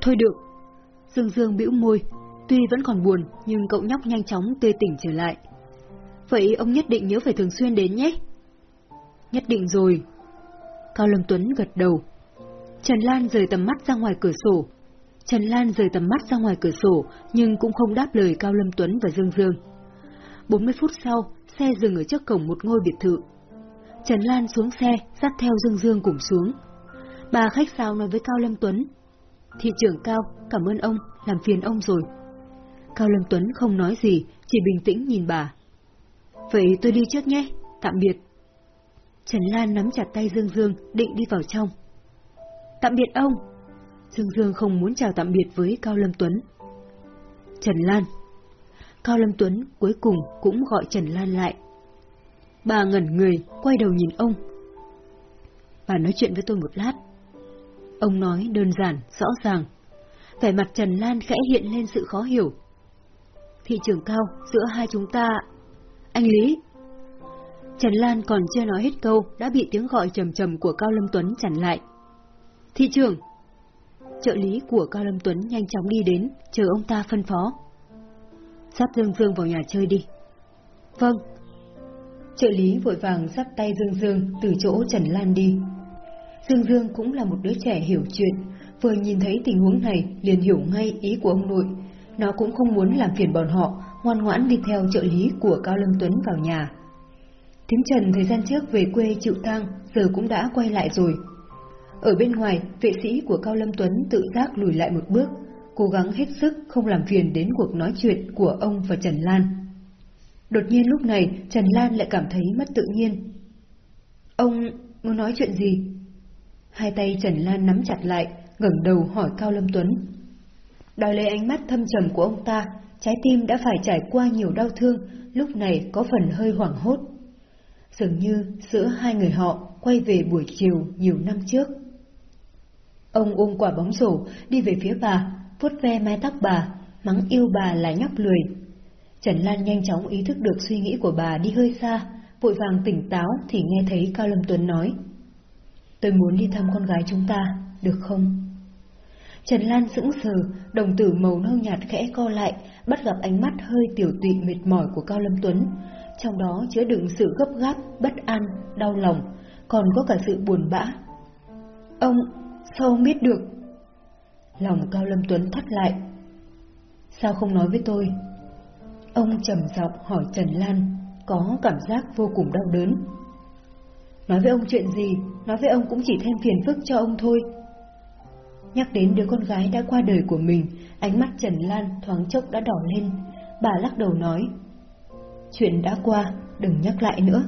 Thôi được. Dương Dương bĩu môi, tuy vẫn còn buồn nhưng cậu nhóc nhanh chóng tươi tỉnh trở lại. Vậy ông nhất định nhớ phải thường xuyên đến nhé. Nhất định rồi. Cao Lâm Tuấn gật đầu. Trần Lan rời tầm mắt ra ngoài cửa sổ. Trần Lan rời tầm mắt ra ngoài cửa sổ nhưng cũng không đáp lời Cao Lâm Tuấn và Dương Dương. 40 phút sau, xe dừng ở trước cổng một ngôi biệt thự. Trần Lan xuống xe, dắt theo Dương Dương cùng xuống. Bà khách sáo nói với Cao Lâm Tuấn. Thị trưởng Cao, cảm ơn ông, làm phiền ông rồi. Cao Lâm Tuấn không nói gì, chỉ bình tĩnh nhìn bà. Vậy tôi đi trước nhé, tạm biệt. Trần Lan nắm chặt tay Dương Dương, định đi vào trong. Tạm biệt ông. Dương Dương không muốn chào tạm biệt với Cao Lâm Tuấn. Trần Lan. Cao Lâm Tuấn cuối cùng cũng gọi Trần Lan lại. Bà ngẩn người, quay đầu nhìn ông. Bà nói chuyện với tôi một lát. Ông nói đơn giản, rõ ràng. Vẻ mặt Trần Lan khẽ hiện lên sự khó hiểu. Thị trường cao, giữa hai chúng ta... Anh Lý! Trần Lan còn chưa nói hết câu, đã bị tiếng gọi trầm trầm của Cao Lâm Tuấn chặn lại. Thị trường! Trợ lý của Cao Lâm Tuấn nhanh chóng đi đến, chờ ông ta phân phó. Sắp Dương Dương vào nhà chơi đi. Vâng. Trợ lý vội vàng sắp tay Dương Dương từ chỗ Trần Lan đi. Dương Dương cũng là một đứa trẻ hiểu chuyện, vừa nhìn thấy tình huống này liền hiểu ngay ý của ông nội. Nó cũng không muốn làm phiền bọn họ, ngoan ngoãn đi theo trợ lý của Cao Lâm Tuấn vào nhà. Thím Trần thời gian trước về quê chịu tang, giờ cũng đã quay lại rồi. Ở bên ngoài, vệ sĩ của Cao Lâm Tuấn tự giác lùi lại một bước, cố gắng hết sức không làm phiền đến cuộc nói chuyện của ông và Trần Lan. Đột nhiên lúc này, Trần Lan lại cảm thấy mất tự nhiên. Ông muốn nói chuyện gì? Hai tay Trần Lan nắm chặt lại, ngẩng đầu hỏi Cao Lâm Tuấn. Đòi lấy ánh mắt thâm trầm của ông ta, trái tim đã phải trải qua nhiều đau thương, lúc này có phần hơi hoảng hốt. Dường như giữa hai người họ quay về buổi chiều nhiều năm trước. Ông ôm quả bóng rổ, đi về phía bà, vuốt ve mái tóc bà, mắng yêu bà là nhóc lười. Trần Lan nhanh chóng ý thức được suy nghĩ của bà đi hơi xa, vội vàng tỉnh táo thì nghe thấy Cao Lâm Tuấn nói. Tôi muốn đi thăm con gái chúng ta, được không? Trần Lan sững sờ, đồng tử màu nâu nhạt khẽ co lại, bắt gặp ánh mắt hơi tiểu tụy mệt mỏi của Cao Lâm Tuấn, trong đó chứa đựng sự gấp gáp, bất an, đau lòng, còn có cả sự buồn bã. Ông, sao ông biết được? Lòng Cao Lâm Tuấn thắt lại. Sao không nói với tôi? Ông trầm giọng hỏi Trần Lan, có cảm giác vô cùng đau đớn. Nói với ông chuyện gì, nói với ông cũng chỉ thêm phiền phức cho ông thôi. Nhắc đến đứa con gái đã qua đời của mình, ánh mắt Trần Lan thoáng chốc đã đỏ lên. Bà lắc đầu nói, chuyện đã qua, đừng nhắc lại nữa.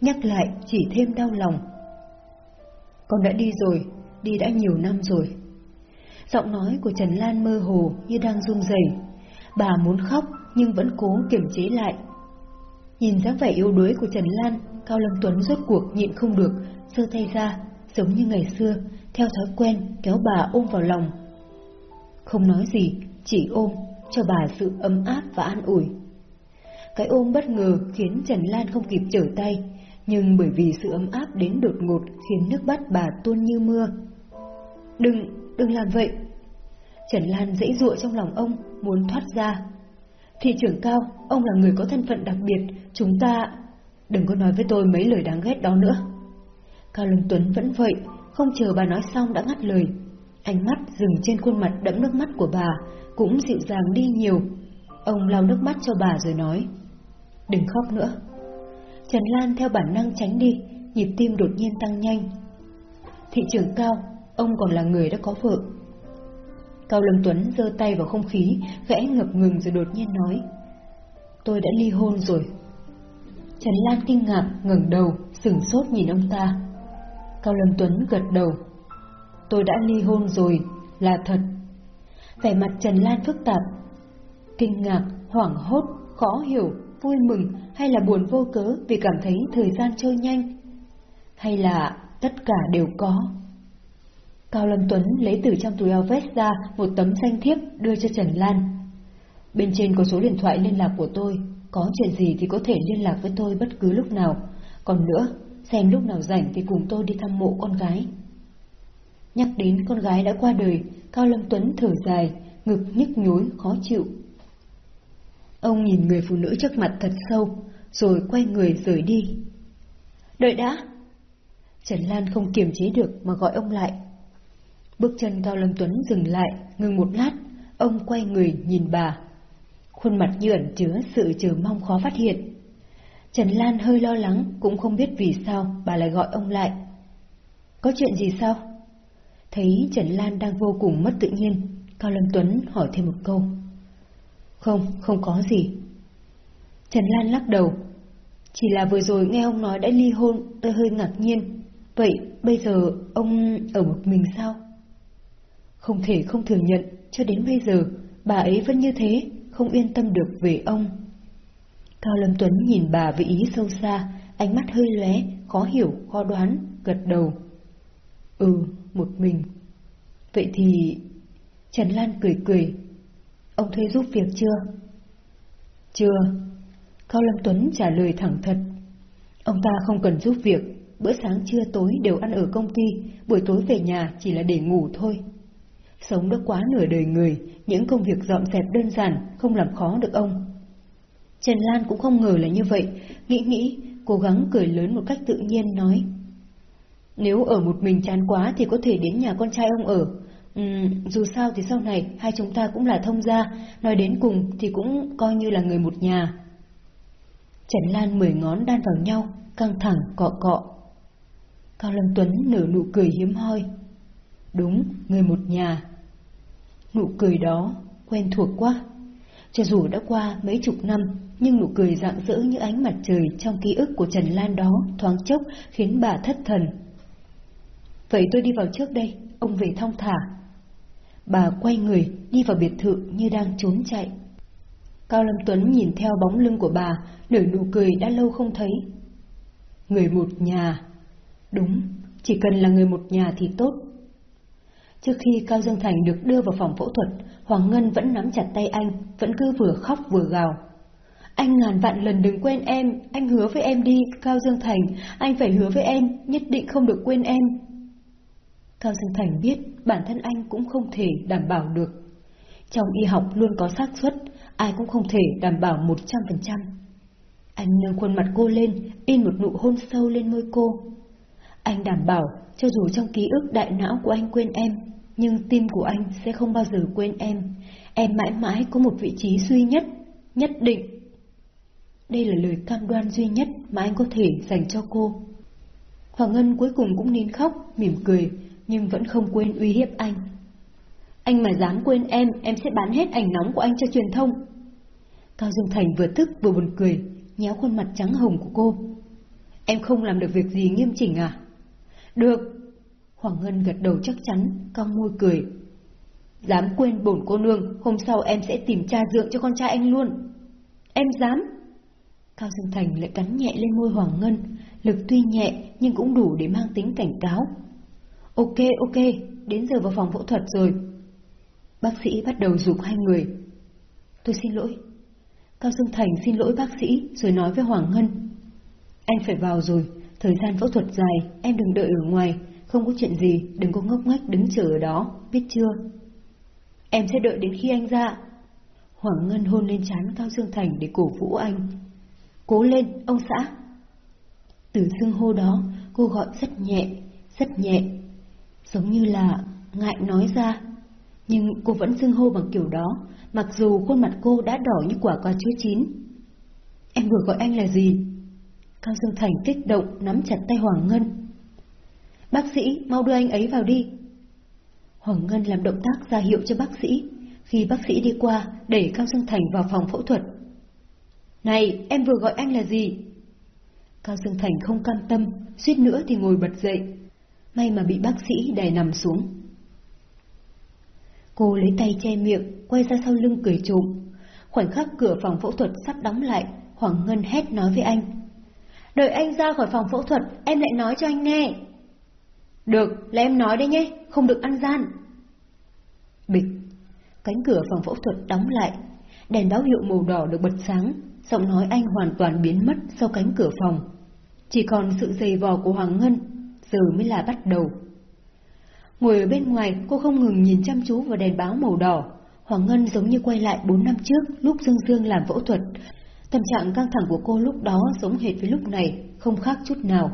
Nhắc lại chỉ thêm đau lòng. Con đã đi rồi, đi đã nhiều năm rồi. Giọng nói của Trần Lan mơ hồ như đang run rẩy. Bà muốn khóc nhưng vẫn cố kiềm chế lại. Nhìn dáng vẻ yếu đuối của Trần Lan, Cao Lâm Tuấn rốt cuộc nhịn không được, giơ tay ra, giống như ngày xưa, theo thói quen kéo bà ôm vào lòng. Không nói gì, chỉ ôm, cho bà sự ấm áp và an ủi. Cái ôm bất ngờ khiến Trần Lan không kịp trở tay, nhưng bởi vì sự ấm áp đến đột ngột khiến nước mắt bà tuôn như mưa. Đừng, đừng làm vậy. Trần Lan dãy dụa trong lòng ông, muốn thoát ra. Thị trưởng cao, ông là người có thân phận đặc biệt, chúng ta... Đừng có nói với tôi mấy lời đáng ghét đó nữa. Cao Lâm Tuấn vẫn vậy, không chờ bà nói xong đã ngắt lời. Ánh mắt dừng trên khuôn mặt đẫm nước mắt của bà, cũng dịu dàng đi nhiều. Ông lau nước mắt cho bà rồi nói. Đừng khóc nữa. Trần Lan theo bản năng tránh đi, nhịp tim đột nhiên tăng nhanh. Thị trưởng cao, ông còn là người đã có vợ. Cao Lâm Tuấn giơ tay vào không khí, gãy ngập ngừng rồi đột nhiên nói. Tôi đã ly hôn rồi. Trần Lan kinh ngạc, ngẩng đầu, sửng sốt nhìn ông ta. Cao Lâm Tuấn gật đầu. Tôi đã ly hôn rồi, là thật. Vẻ mặt Trần Lan phức tạp. Kinh ngạc, hoảng hốt, khó hiểu, vui mừng hay là buồn vô cớ vì cảm thấy thời gian trôi nhanh? Hay là tất cả đều có? Cao Lâm Tuấn lấy từ trong túi áo vest ra một tấm danh thiếp đưa cho Trần Lan. Bên trên có số điện thoại liên lạc của tôi, có chuyện gì thì có thể liên lạc với tôi bất cứ lúc nào. Còn nữa, xem lúc nào rảnh thì cùng tôi đi thăm mộ con gái. Nhắc đến con gái đã qua đời, Cao Lâm Tuấn thở dài, ngực nhức nhối, khó chịu. Ông nhìn người phụ nữ trước mặt thật sâu, rồi quay người rời đi. Đợi đã! Trần Lan không kiềm chế được mà gọi ông lại. Bước chân Cao Lâm Tuấn dừng lại, ngừng một lát, ông quay người nhìn bà. Khuôn mặt như ẩn chứa sự chờ mong khó phát hiện. Trần Lan hơi lo lắng, cũng không biết vì sao bà lại gọi ông lại. Có chuyện gì sao? Thấy Trần Lan đang vô cùng mất tự nhiên, Cao Lâm Tuấn hỏi thêm một câu. Không, không có gì. Trần Lan lắc đầu. Chỉ là vừa rồi nghe ông nói đã ly hôn, tôi hơi ngạc nhiên. Vậy bây giờ ông ở một mình sao? Không thể không thừa nhận, cho đến bây giờ, bà ấy vẫn như thế, không yên tâm được về ông. Cao Lâm Tuấn nhìn bà với ý sâu xa, ánh mắt hơi lóe, khó hiểu, khó đoán, gật đầu. Ừ, một mình. Vậy thì... Trần Lan cười cười. Ông thuê giúp việc chưa? Chưa. Cao Lâm Tuấn trả lời thẳng thật. Ông ta không cần giúp việc, bữa sáng trưa tối đều ăn ở công ty, buổi tối về nhà chỉ là để ngủ thôi. Sống đã quá nửa đời người, những công việc dọn dẹp đơn giản không làm khó được ông. Trần Lan cũng không ngờ là như vậy, nghĩ nghĩ, cố gắng cười lớn một cách tự nhiên nói. Nếu ở một mình chán quá thì có thể đến nhà con trai ông ở. Uhm, dù sao thì sau này hai chúng ta cũng là thông gia, nói đến cùng thì cũng coi như là người một nhà. Trần Lan mười ngón đan vào nhau, căng thẳng cọ cọ. Cao Lâm Tuấn nở nụ cười hiếm hoi. Đúng, người một nhà. Nụ cười đó quen thuộc quá. Cho dù đã qua mấy chục năm, nhưng nụ cười rạng rỡ như ánh mặt trời trong ký ức của Trần Lan đó thoáng chốc khiến bà thất thần. Vậy tôi đi vào trước đây, ông về thong thả. Bà quay người, đi vào biệt thự như đang trốn chạy. Cao Lâm Tuấn nhìn theo bóng lưng của bà, nở nụ cười đã lâu không thấy. Người một nhà. Đúng, chỉ cần là người một nhà thì tốt. Trước khi Cao Dương Thành được đưa vào phòng phẫu thuật, Hoàng Ngân vẫn nắm chặt tay anh, vẫn cứ vừa khóc vừa gào. Anh ngàn vạn lần đừng quên em, anh hứa với em đi, Cao Dương Thành, anh phải hứa với em, nhất định không được quên em. Cao Dương Thành biết bản thân anh cũng không thể đảm bảo được. Trong y học luôn có xác suất, ai cũng không thể đảm bảo 100%. Anh nâng khuôn mặt cô lên, in một nụ hôn sâu lên môi cô. Anh đảm bảo, cho dù trong ký ức đại não của anh quên em, nhưng tim của anh sẽ không bao giờ quên em. Em mãi mãi có một vị trí duy nhất, nhất định. Đây là lời cam đoan duy nhất mà anh có thể dành cho cô. Hoàng Ngân cuối cùng cũng nín khóc, mỉm cười, nhưng vẫn không quên uy hiếp anh. Anh mà dám quên em, em sẽ bán hết ảnh nóng của anh cho truyền thông. Cao Dương Thành vừa tức vừa buồn cười, nhéo khuôn mặt trắng hồng của cô. Em không làm được việc gì nghiêm chỉnh à? Được. Hoàng Ngân gật đầu chắc chắn, cong môi cười. Dám quên bổn cô nương, hôm sau em sẽ tìm cha dượng cho con trai anh luôn. Em dám. Cao Dương Thành lại cắn nhẹ lên môi Hoàng Ngân, lực tuy nhẹ nhưng cũng đủ để mang tính cảnh cáo. Ok, ok, đến giờ vào phòng phẫu thuật rồi. Bác sĩ bắt đầu dục hai người. Tôi xin lỗi. Cao Dương Thành xin lỗi bác sĩ rồi nói với Hoàng Ngân. Anh phải vào rồi, thời gian phẫu thuật dài, em đừng đợi ở ngoài, không có chuyện gì, đừng có ngốc ngách đứng chờ ở đó, biết chưa? Em sẽ đợi đến khi anh ra. Hoàng Ngân hôn lên trán Cao Dương Thành để cổ vũ anh. Cố lên, ông xã. Từ xưng hô đó, cô gọi rất nhẹ, rất nhẹ, giống như là ngại nói ra. Nhưng cô vẫn xưng hô bằng kiểu đó, mặc dù khuôn mặt cô đã đỏ như quả cà chua chín. Em vừa gọi anh là gì? Cao Dương Thành kích động nắm chặt tay Hoàng Ngân. Bác sĩ, mau đưa anh ấy vào đi. Hoàng Ngân làm động tác ra hiệu cho bác sĩ. Khi bác sĩ đi qua, đẩy Cao Dương Thành vào phòng phẫu thuật. Này, em vừa gọi anh là gì? Cao Dương Thành không cam tâm, suýt nữa thì ngồi bật dậy. May mà bị bác sĩ đè nằm xuống. Cô lấy tay che miệng, quay ra sau lưng cười trộm. Khoảnh khắc cửa phòng phẫu thuật sắp đóng lại, Hoàng Ngân hét nói với anh. Đợi anh ra khỏi phòng phẫu thuật, em lại nói cho anh nghe. Được, là em nói đấy nhé, không được ăn gian. Bịch, cánh cửa phòng phẫu thuật đóng lại, đèn báo hiệu màu đỏ được bật sáng, giọng nói anh hoàn toàn biến mất sau cánh cửa phòng. Chỉ còn sự dày vò của Hoàng Ngân, giờ mới là bắt đầu. Ngồi ở bên ngoài, cô không ngừng nhìn chăm chú vào đèn báo màu đỏ. Hoàng Ngân giống như quay lại 4 năm trước lúc Dương Dương làm phẫu thuật. Tâm trạng căng thẳng của cô lúc đó giống hệt với lúc này, không khác chút nào.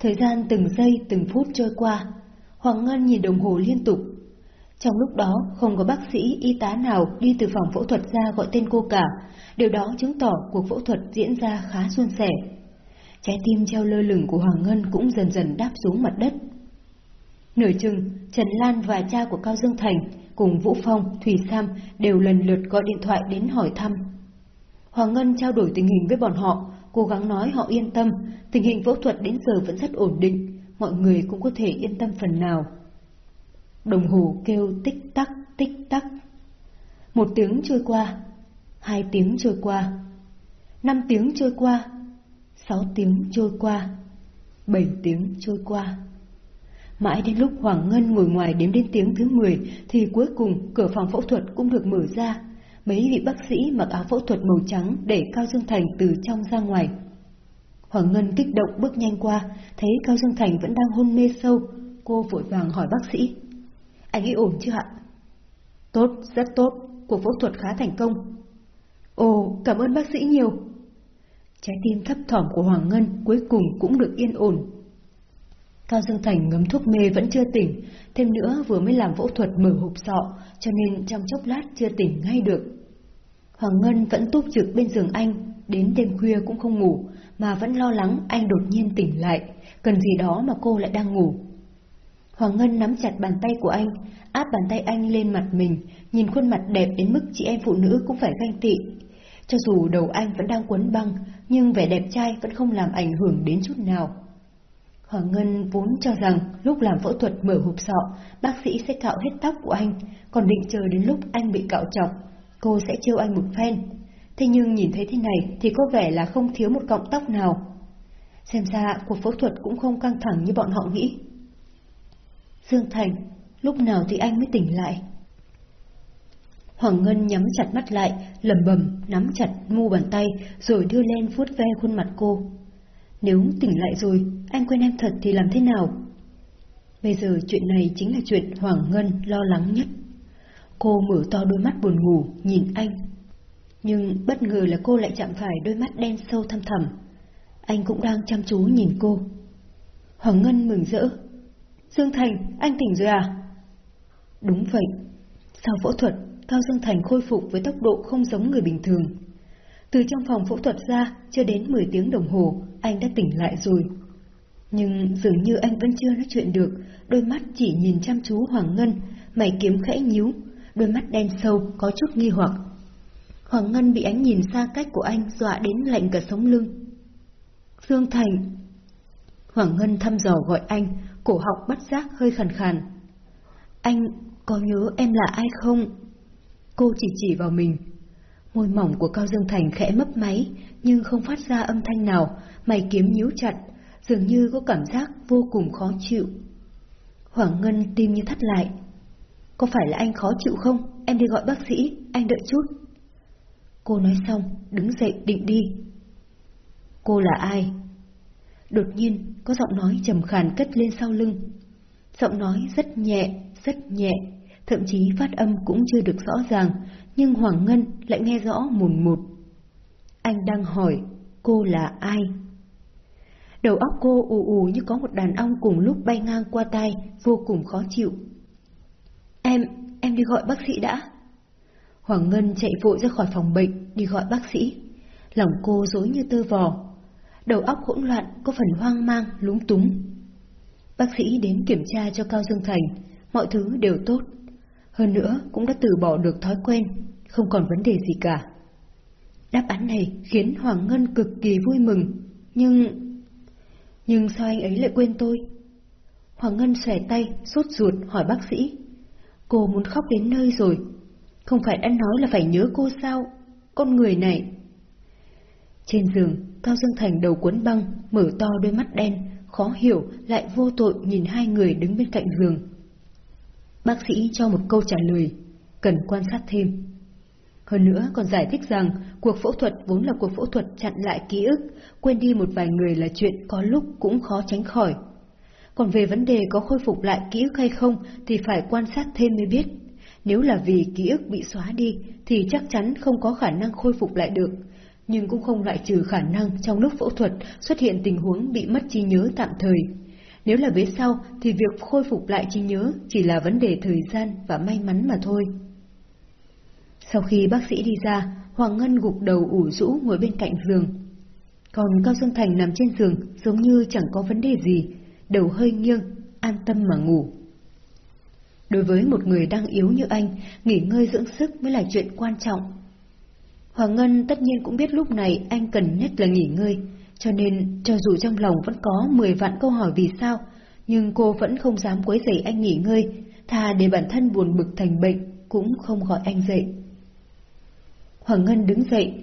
Thời gian từng giây từng phút trôi qua, Hoàng Ngân nhìn đồng hồ liên tục. Trong lúc đó không có bác sĩ, y tá nào đi từ phòng phẫu thuật ra gọi tên cô cả, điều đó chứng tỏ cuộc phẫu thuật diễn ra khá suôn sẻ. Trái tim treo lơ lửng của Hoàng Ngân cũng dần dần đáp xuống mặt đất. Nửa chừng, Trần Lan và cha của Cao Dương Thành cùng Vũ Phong, Thủy Sam đều lần lượt gọi điện thoại đến hỏi thăm. Hoàng Ngân trao đổi tình hình với bọn họ, cố gắng nói họ yên tâm, tình hình phẫu thuật đến giờ vẫn rất ổn định, mọi người cũng có thể yên tâm phần nào. Đồng hồ kêu tích tắc, tích tắc. Một tiếng trôi qua, hai tiếng trôi qua, năm tiếng trôi qua, sáu tiếng trôi qua, bảy tiếng trôi qua. Mãi đến lúc Hoàng Ngân ngồi ngoài đếm đến tiếng thứ 10 thì cuối cùng cửa phòng phẫu thuật cũng được mở ra. Mấy vị bác sĩ mặc áo phẫu thuật màu trắng để Cao Dương Thành từ trong ra ngoài. Hoàng Ngân kích động bước nhanh qua, thấy Cao Dương Thành vẫn đang hôn mê sâu. Cô vội vàng hỏi bác sĩ. Anh ấy ổn chưa ạ? Tốt, rất tốt. Cuộc phẫu thuật khá thành công. Ồ, cảm ơn bác sĩ nhiều. Trái tim thấp thỏm của Hoàng Ngân cuối cùng cũng được yên ổn. Cao Dương Thành ngấm thuốc mê vẫn chưa tỉnh, thêm nữa vừa mới làm phẫu thuật mở hộp sọ, cho nên trong chốc lát chưa tỉnh ngay được. Hoàng Ngân vẫn túc trực bên giường anh, đến đêm khuya cũng không ngủ, mà vẫn lo lắng anh đột nhiên tỉnh lại, cần gì đó mà cô lại đang ngủ. Hoàng Ngân nắm chặt bàn tay của anh, áp bàn tay anh lên mặt mình, nhìn khuôn mặt đẹp đến mức chị em phụ nữ cũng phải ganh tị. Cho dù đầu anh vẫn đang quấn băng, nhưng vẻ đẹp trai vẫn không làm ảnh hưởng đến chút nào. Hoàng Ngân vốn cho rằng lúc làm phẫu thuật mở hộp sọ, bác sĩ sẽ cạo hết tóc của anh, còn định chờ đến lúc anh bị cạo chọc, cô sẽ trêu anh một phen. Thế nhưng nhìn thấy thế này thì có vẻ là không thiếu một cọng tóc nào. Xem ra cuộc phẫu thuật cũng không căng thẳng như bọn họ nghĩ. Dương Thành, lúc nào thì anh mới tỉnh lại? Hoàng Ngân nhắm chặt mắt lại, lầm bầm, nắm chặt mu bàn tay, rồi đưa lên vuốt ve khuôn mặt cô. Nếu tỉnh lại rồi, anh quên em thật thì làm thế nào? Bây giờ chuyện này chính là chuyện Hoàng Ngân lo lắng nhất. Cô mở to đôi mắt buồn ngủ, nhìn anh. Nhưng bất ngờ là cô lại chạm phải đôi mắt đen sâu thâm thẳm. Anh cũng đang chăm chú nhìn cô. Hoàng Ngân mừng rỡ. Dương Thành, anh tỉnh rồi à? Đúng vậy. Sau phẫu thuật, Cao Dương Thành khôi phục với tốc độ không giống người bình thường. Từ trong phòng phẫu thuật ra, chưa đến 10 tiếng đồng hồ, anh đã tỉnh lại rồi. Nhưng dường như anh vẫn chưa nói chuyện được, đôi mắt chỉ nhìn chăm chú Hoàng Ngân, mày kiếm khẽ nhíu, đôi mắt đen sâu có chút nghi hoặc. Hoàng Ngân bị ánh nhìn xa cách của anh dọa đến lạnh cả sống lưng. Dương Thành Hoàng Ngân thăm dò gọi anh, cổ họng bắt giác hơi khàn khàn. Anh có nhớ em là ai không? Cô chỉ chỉ vào mình, Môi mỏng của Cao Dương Thành khẽ mấp máy, nhưng không phát ra âm thanh nào, mày kiếm nhíu chặt, dường như có cảm giác vô cùng khó chịu. Hoàng Ngân tim như thắt lại. Có phải là anh khó chịu không? Em đi gọi bác sĩ, anh đợi chút. Cô nói xong, đứng dậy định đi. Cô là ai? Đột nhiên, có giọng nói trầm khàn cất lên sau lưng. Giọng nói rất nhẹ, rất nhẹ, thậm chí phát âm cũng chưa được rõ ràng, nhưng Hoàng Ngân lại nghe rõ mùn một. Anh đang hỏi, cô là ai? Đầu óc cô ù ù như có một đàn ong cùng lúc bay ngang qua tay, vô cùng khó chịu. Em, em đi gọi bác sĩ đã. Hoàng Ngân chạy vội ra khỏi phòng bệnh, đi gọi bác sĩ. Lòng cô dối như tơ vò. Đầu óc hỗn loạn, có phần hoang mang, lúng túng. Bác sĩ đến kiểm tra cho Cao Dương Thành, mọi thứ đều tốt. Hơn nữa cũng đã từ bỏ được thói quen, không còn vấn đề gì cả. Đáp án này khiến Hoàng Ngân cực kỳ vui mừng, nhưng... Nhưng sao anh ấy lại quên tôi? Hoàng Ngân xòe tay, sốt ruột hỏi bác sĩ. Cô muốn khóc đến nơi rồi. Không phải đã nói là phải nhớ cô sao? Con người này... Trên giường, Cao Dương Thành đầu cuốn băng, mở to đôi mắt đen, khó hiểu lại vô tội nhìn hai người đứng bên cạnh giường. Bác sĩ cho một câu trả lời, cần quan sát thêm. Hơn nữa còn giải thích rằng cuộc phẫu thuật vốn là cuộc phẫu thuật chặn lại ký ức, quên đi một vài người là chuyện có lúc cũng khó tránh khỏi. Còn về vấn đề có khôi phục lại ký ức hay không thì phải quan sát thêm mới biết. Nếu là vì ký ức bị xóa đi thì chắc chắn không có khả năng khôi phục lại được, nhưng cũng không loại trừ khả năng trong lúc phẫu thuật xuất hiện tình huống bị mất trí nhớ tạm thời. Nếu là vế sau thì việc khôi phục lại trí nhớ chỉ là vấn đề thời gian và may mắn mà thôi. Sau khi bác sĩ đi ra, Hoàng Ngân gục đầu ủ rũ ngồi bên cạnh giường. Còn Cao Dương Thành nằm trên giường giống như chẳng có vấn đề gì, đầu hơi nghiêng, an tâm mà ngủ. Đối với một người đang yếu như anh, nghỉ ngơi dưỡng sức mới là chuyện quan trọng. Hoàng Ngân tất nhiên cũng biết lúc này anh cần nhất là nghỉ ngơi, cho nên cho dù trong lòng vẫn có 10 vạn câu hỏi vì sao, nhưng cô vẫn không dám quấy rầy anh nghỉ ngơi, thà để bản thân buồn bực thành bệnh, cũng không gọi anh dậy. Hoàng Ngân đứng dậy,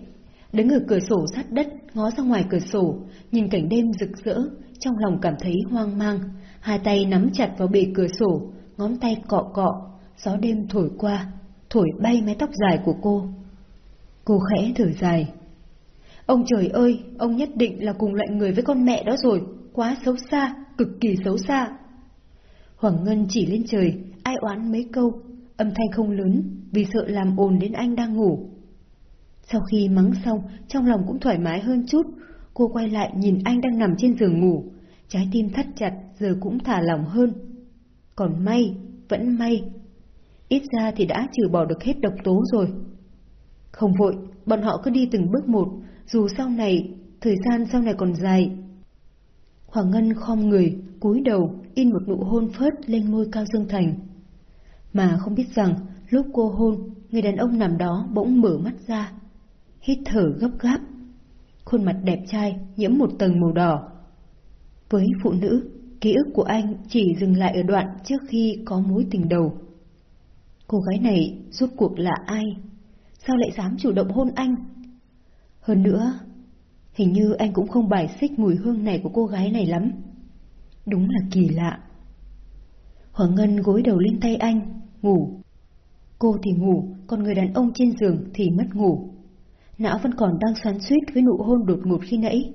đứng ở cửa sổ sát đất, ngó ra ngoài cửa sổ, nhìn cảnh đêm rực rỡ, trong lòng cảm thấy hoang mang, hai tay nắm chặt vào bề cửa sổ, ngón tay cọ cọ, gió đêm thổi qua, thổi bay mái tóc dài của cô. Cô khẽ thở dài. Ông trời ơi, ông nhất định là cùng loại người với con mẹ đó rồi, quá xấu xa, cực kỳ xấu xa. Hoàng Ngân chỉ lên trời, ai oán mấy câu, âm thanh không lớn, vì sợ làm ồn đến anh đang ngủ. Sau khi mắng xong, trong lòng cũng thoải mái hơn chút, cô quay lại nhìn anh đang nằm trên giường ngủ, trái tim thắt chặt giờ cũng thả lỏng hơn. Còn may, vẫn may. Ít ra thì đã trừ bỏ được hết độc tố rồi. Không vội, bọn họ cứ đi từng bước một, dù sau này, thời gian sau này còn dài. Hoàng Ngân khom người, cúi đầu, in một nụ hôn phớt lên môi Cao Dương Thành. Mà không biết rằng, lúc cô hôn, người đàn ông nằm đó bỗng mở mắt ra, hít thở gấp gáp. Khuôn mặt đẹp trai nhiễm một tầng màu đỏ. Với phụ nữ, ký ức của anh chỉ dừng lại ở đoạn trước khi có mối tình đầu. Cô gái này rốt cuộc là ai? Sao lại dám chủ động hôn anh? Hơn nữa, hình như anh cũng không bài xích mùi hương này của cô gái này lắm. Đúng là kỳ lạ. Hoàng Ngân gối đầu lên tay anh, ngủ. Cô thì ngủ, còn người đàn ông trên giường thì mất ngủ não vẫn còn đang xoắn suýt với nụ hôn đột ngột khi nãy.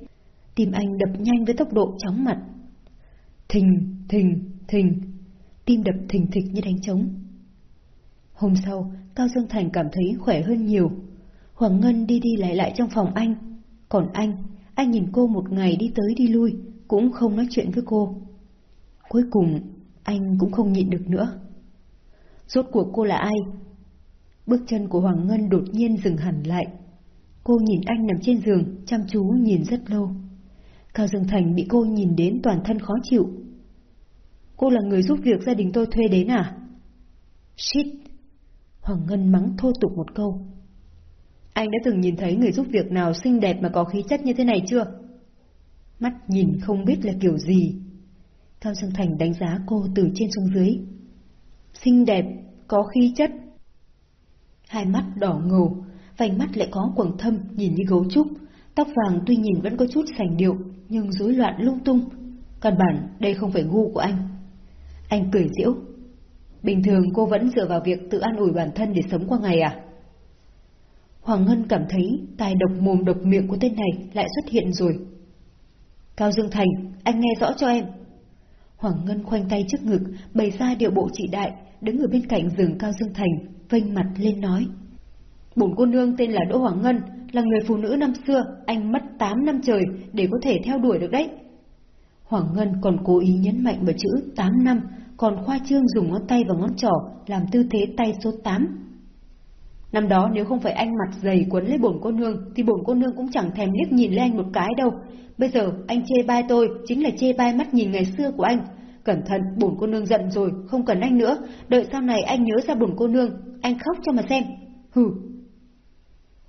Tim anh đập nhanh với tốc độ chóng mặt. Thình, thình, thình, tim đập thình thịch như đánh trống. Hôm sau, Cao Dương Thành cảm thấy khỏe hơn nhiều. Hoàng Ngân đi đi lại lại trong phòng anh. Còn anh, anh nhìn cô một ngày đi tới đi lui, cũng không nói chuyện với cô. Cuối cùng, anh cũng không nhịn được nữa. Rốt cuộc cô là ai? Bước chân của Hoàng Ngân đột nhiên dừng hẳn lại. Cô nhìn anh nằm trên giường, chăm chú nhìn rất lâu. Cao Dương Thành bị cô nhìn đến toàn thân khó chịu. Cô là người giúp việc gia đình tôi thuê đến à? Shit! Hoàng Ngân mắng thô tục một câu. Anh đã từng nhìn thấy người giúp việc nào xinh đẹp mà có khí chất như thế này chưa? Mắt nhìn không biết là kiểu gì. Cao Dương Thành đánh giá cô từ trên xuống dưới. Xinh đẹp, có khí chất. Hai mắt đỏ ngầu, vành mắt lại có quầng thâm nhìn như gấu trúc, tóc vàng tuy nhìn vẫn có chút sành điệu, nhưng rối loạn lung tung. Căn bản, đây không phải gu của anh. Anh cười giễu. Bình thường cô vẫn dựa vào việc tự an ủi bản thân để sống qua ngày à? Hoàng Ngân cảm thấy tài độc mồm độc miệng của tên này lại xuất hiện rồi. Cao Dương Thành, anh nghe rõ cho em. Hoàng Ngân khoanh tay trước ngực, bày ra điệu bộ trị đại, đứng ở bên cạnh giường Cao Dương Thành, vênh mặt lên nói. Bổn cô nương tên là Đỗ Hoàng Ngân, là người phụ nữ năm xưa, anh mất 8 năm trời để có thể theo đuổi được đấy. Hoàng Ngân còn cố ý nhấn mạnh vào chữ 8 năm, còn khoa trương dùng ngón tay và ngón trỏ làm tư thế tay số 8. Năm đó nếu không phải anh mặt dày quấn lấy bổn cô nương, thì bổn cô nương cũng chẳng thèm liếc nhìn lên anh một cái đâu. Bây giờ anh chê bai tôi, chính là chê bai mắt nhìn ngày xưa của anh. Cẩn thận, bổn cô nương giận rồi, không cần anh nữa. Đợi sau này anh nhớ ra bổn cô nương, anh khóc cho mà xem. Hừ,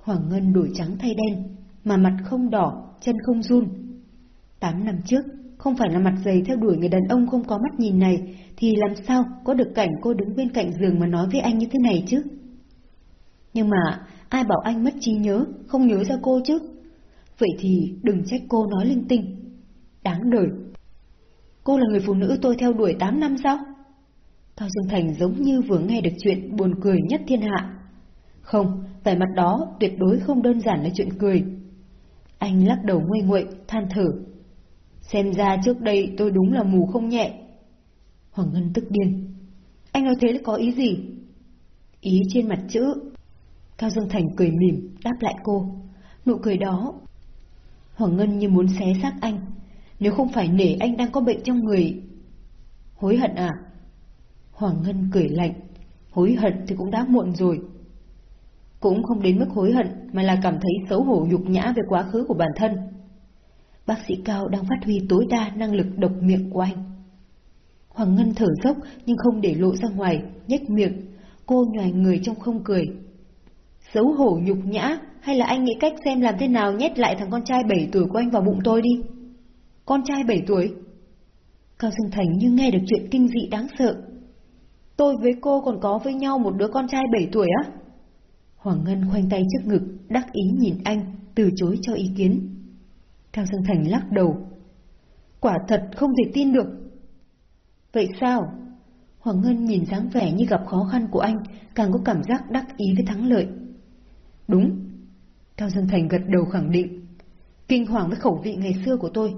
Hoàng Ngân đổi trắng thay đen, mà mặt không đỏ, chân không run. Tám năm trước, không phải là mặt dày theo đuổi người đàn ông không có mắt nhìn này, thì làm sao có được cảnh cô đứng bên cạnh giường mà nói với anh như thế này chứ? Nhưng mà, ai bảo anh mất trí nhớ, không nhớ ra cô chứ? Vậy thì đừng trách cô nói linh tinh. Đáng đời. Cô là người phụ nữ tôi theo đuổi 8 năm sao? Cao Dương Thành giống như vừa nghe được chuyện buồn cười nhất thiên hạ. Không, vẻ mặt đó tuyệt đối không đơn giản là chuyện cười. Anh lắc đầu nguôi nguội, than thở. Xem ra trước đây tôi đúng là mù không nhẹ. Hoàng Ngân tức điên. Anh nói thế là có ý gì? Ý trên mặt chữ. Cao Dương Thành cười mỉm, đáp lại cô. Nụ cười đó. Hoàng Ngân như muốn xé xác anh. Nếu không phải nể anh đang có bệnh trong người. Hối hận à? Hoàng Ngân cười lạnh. Hối hận thì cũng đã muộn rồi. Cũng không đến mức hối hận mà là cảm thấy xấu hổ nhục nhã về quá khứ của bản thân. Bác sĩ Cao đang phát huy tối đa năng lực độc miệng của anh. Hoàng Ngân thở dốc nhưng không để lộ ra ngoài, nhếch miệng. Cô nhòi người trong không cười. Xấu hổ nhục nhã, hay là anh nghĩ cách xem làm thế nào nhét lại thằng con trai 7 tuổi của anh vào bụng tôi đi? Con trai 7 tuổi? Cao Dương Thành như nghe được chuyện kinh dị đáng sợ. Tôi với cô còn có với nhau một đứa con trai 7 tuổi á? Hoàng Ngân khoanh tay trước ngực, đắc ý nhìn anh, từ chối cho ý kiến. Cao Dương Thành lắc đầu. Quả thật không thể tin được. Vậy sao? Hoàng Ngân nhìn dáng vẻ như gặp khó khăn của anh, càng có cảm giác đắc ý với thắng lợi. Đúng. Cao Dương Thành gật đầu khẳng định. Kinh hoàng với khẩu vị ngày xưa của tôi.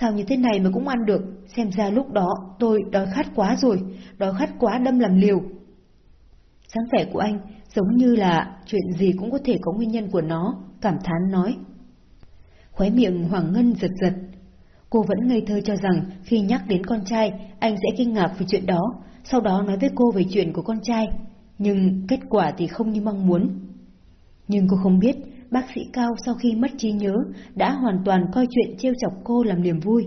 Sao như thế này mà cũng ăn được, xem ra lúc đó tôi đói khát quá rồi, đói khát quá đâm làm liều. Sáng vẻ của anh giống như là chuyện gì cũng có thể có nguyên nhân của nó, cảm thán nói. Khóe miệng Hoàng Ngân giật giật. Cô vẫn ngây thơ cho rằng khi nhắc đến con trai, anh sẽ kinh ngạc về chuyện đó, sau đó nói với cô về chuyện của con trai. Nhưng kết quả thì không như mong muốn. Nhưng cô không biết, bác sĩ Cao sau khi mất trí nhớ đã hoàn toàn coi chuyện trêu chọc cô làm niềm vui.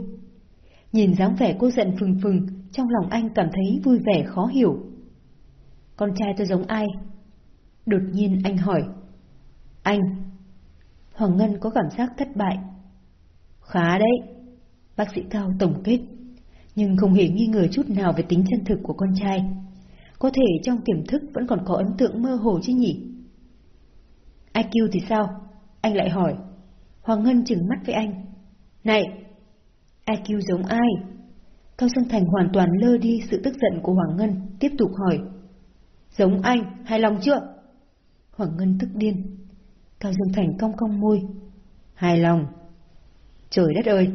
Nhìn dáng vẻ cô giận phừng phừng, trong lòng anh cảm thấy vui vẻ khó hiểu. Con trai tôi giống ai? Đột nhiên anh hỏi. Anh. Hoàng Ngân có cảm giác thất bại. Khá đấy. Bác sĩ Cao tổng kết. Nhưng không hề nghi ngờ chút nào về tính chân thực của con trai. Có thể trong tiềm thức vẫn còn có ấn tượng mơ hồ chứ nhỉ? IQ thì sao? Anh lại hỏi. Hoàng Ngân chừng mắt với anh. Này! IQ giống ai? Cao Sơn Thành hoàn toàn lơ đi sự tức giận của Hoàng Ngân, tiếp tục hỏi. Giống anh, hài lòng chưa? Hoàng Ngân tức điên. Cao Dương Thành cong cong môi. Hài lòng. Trời đất ơi!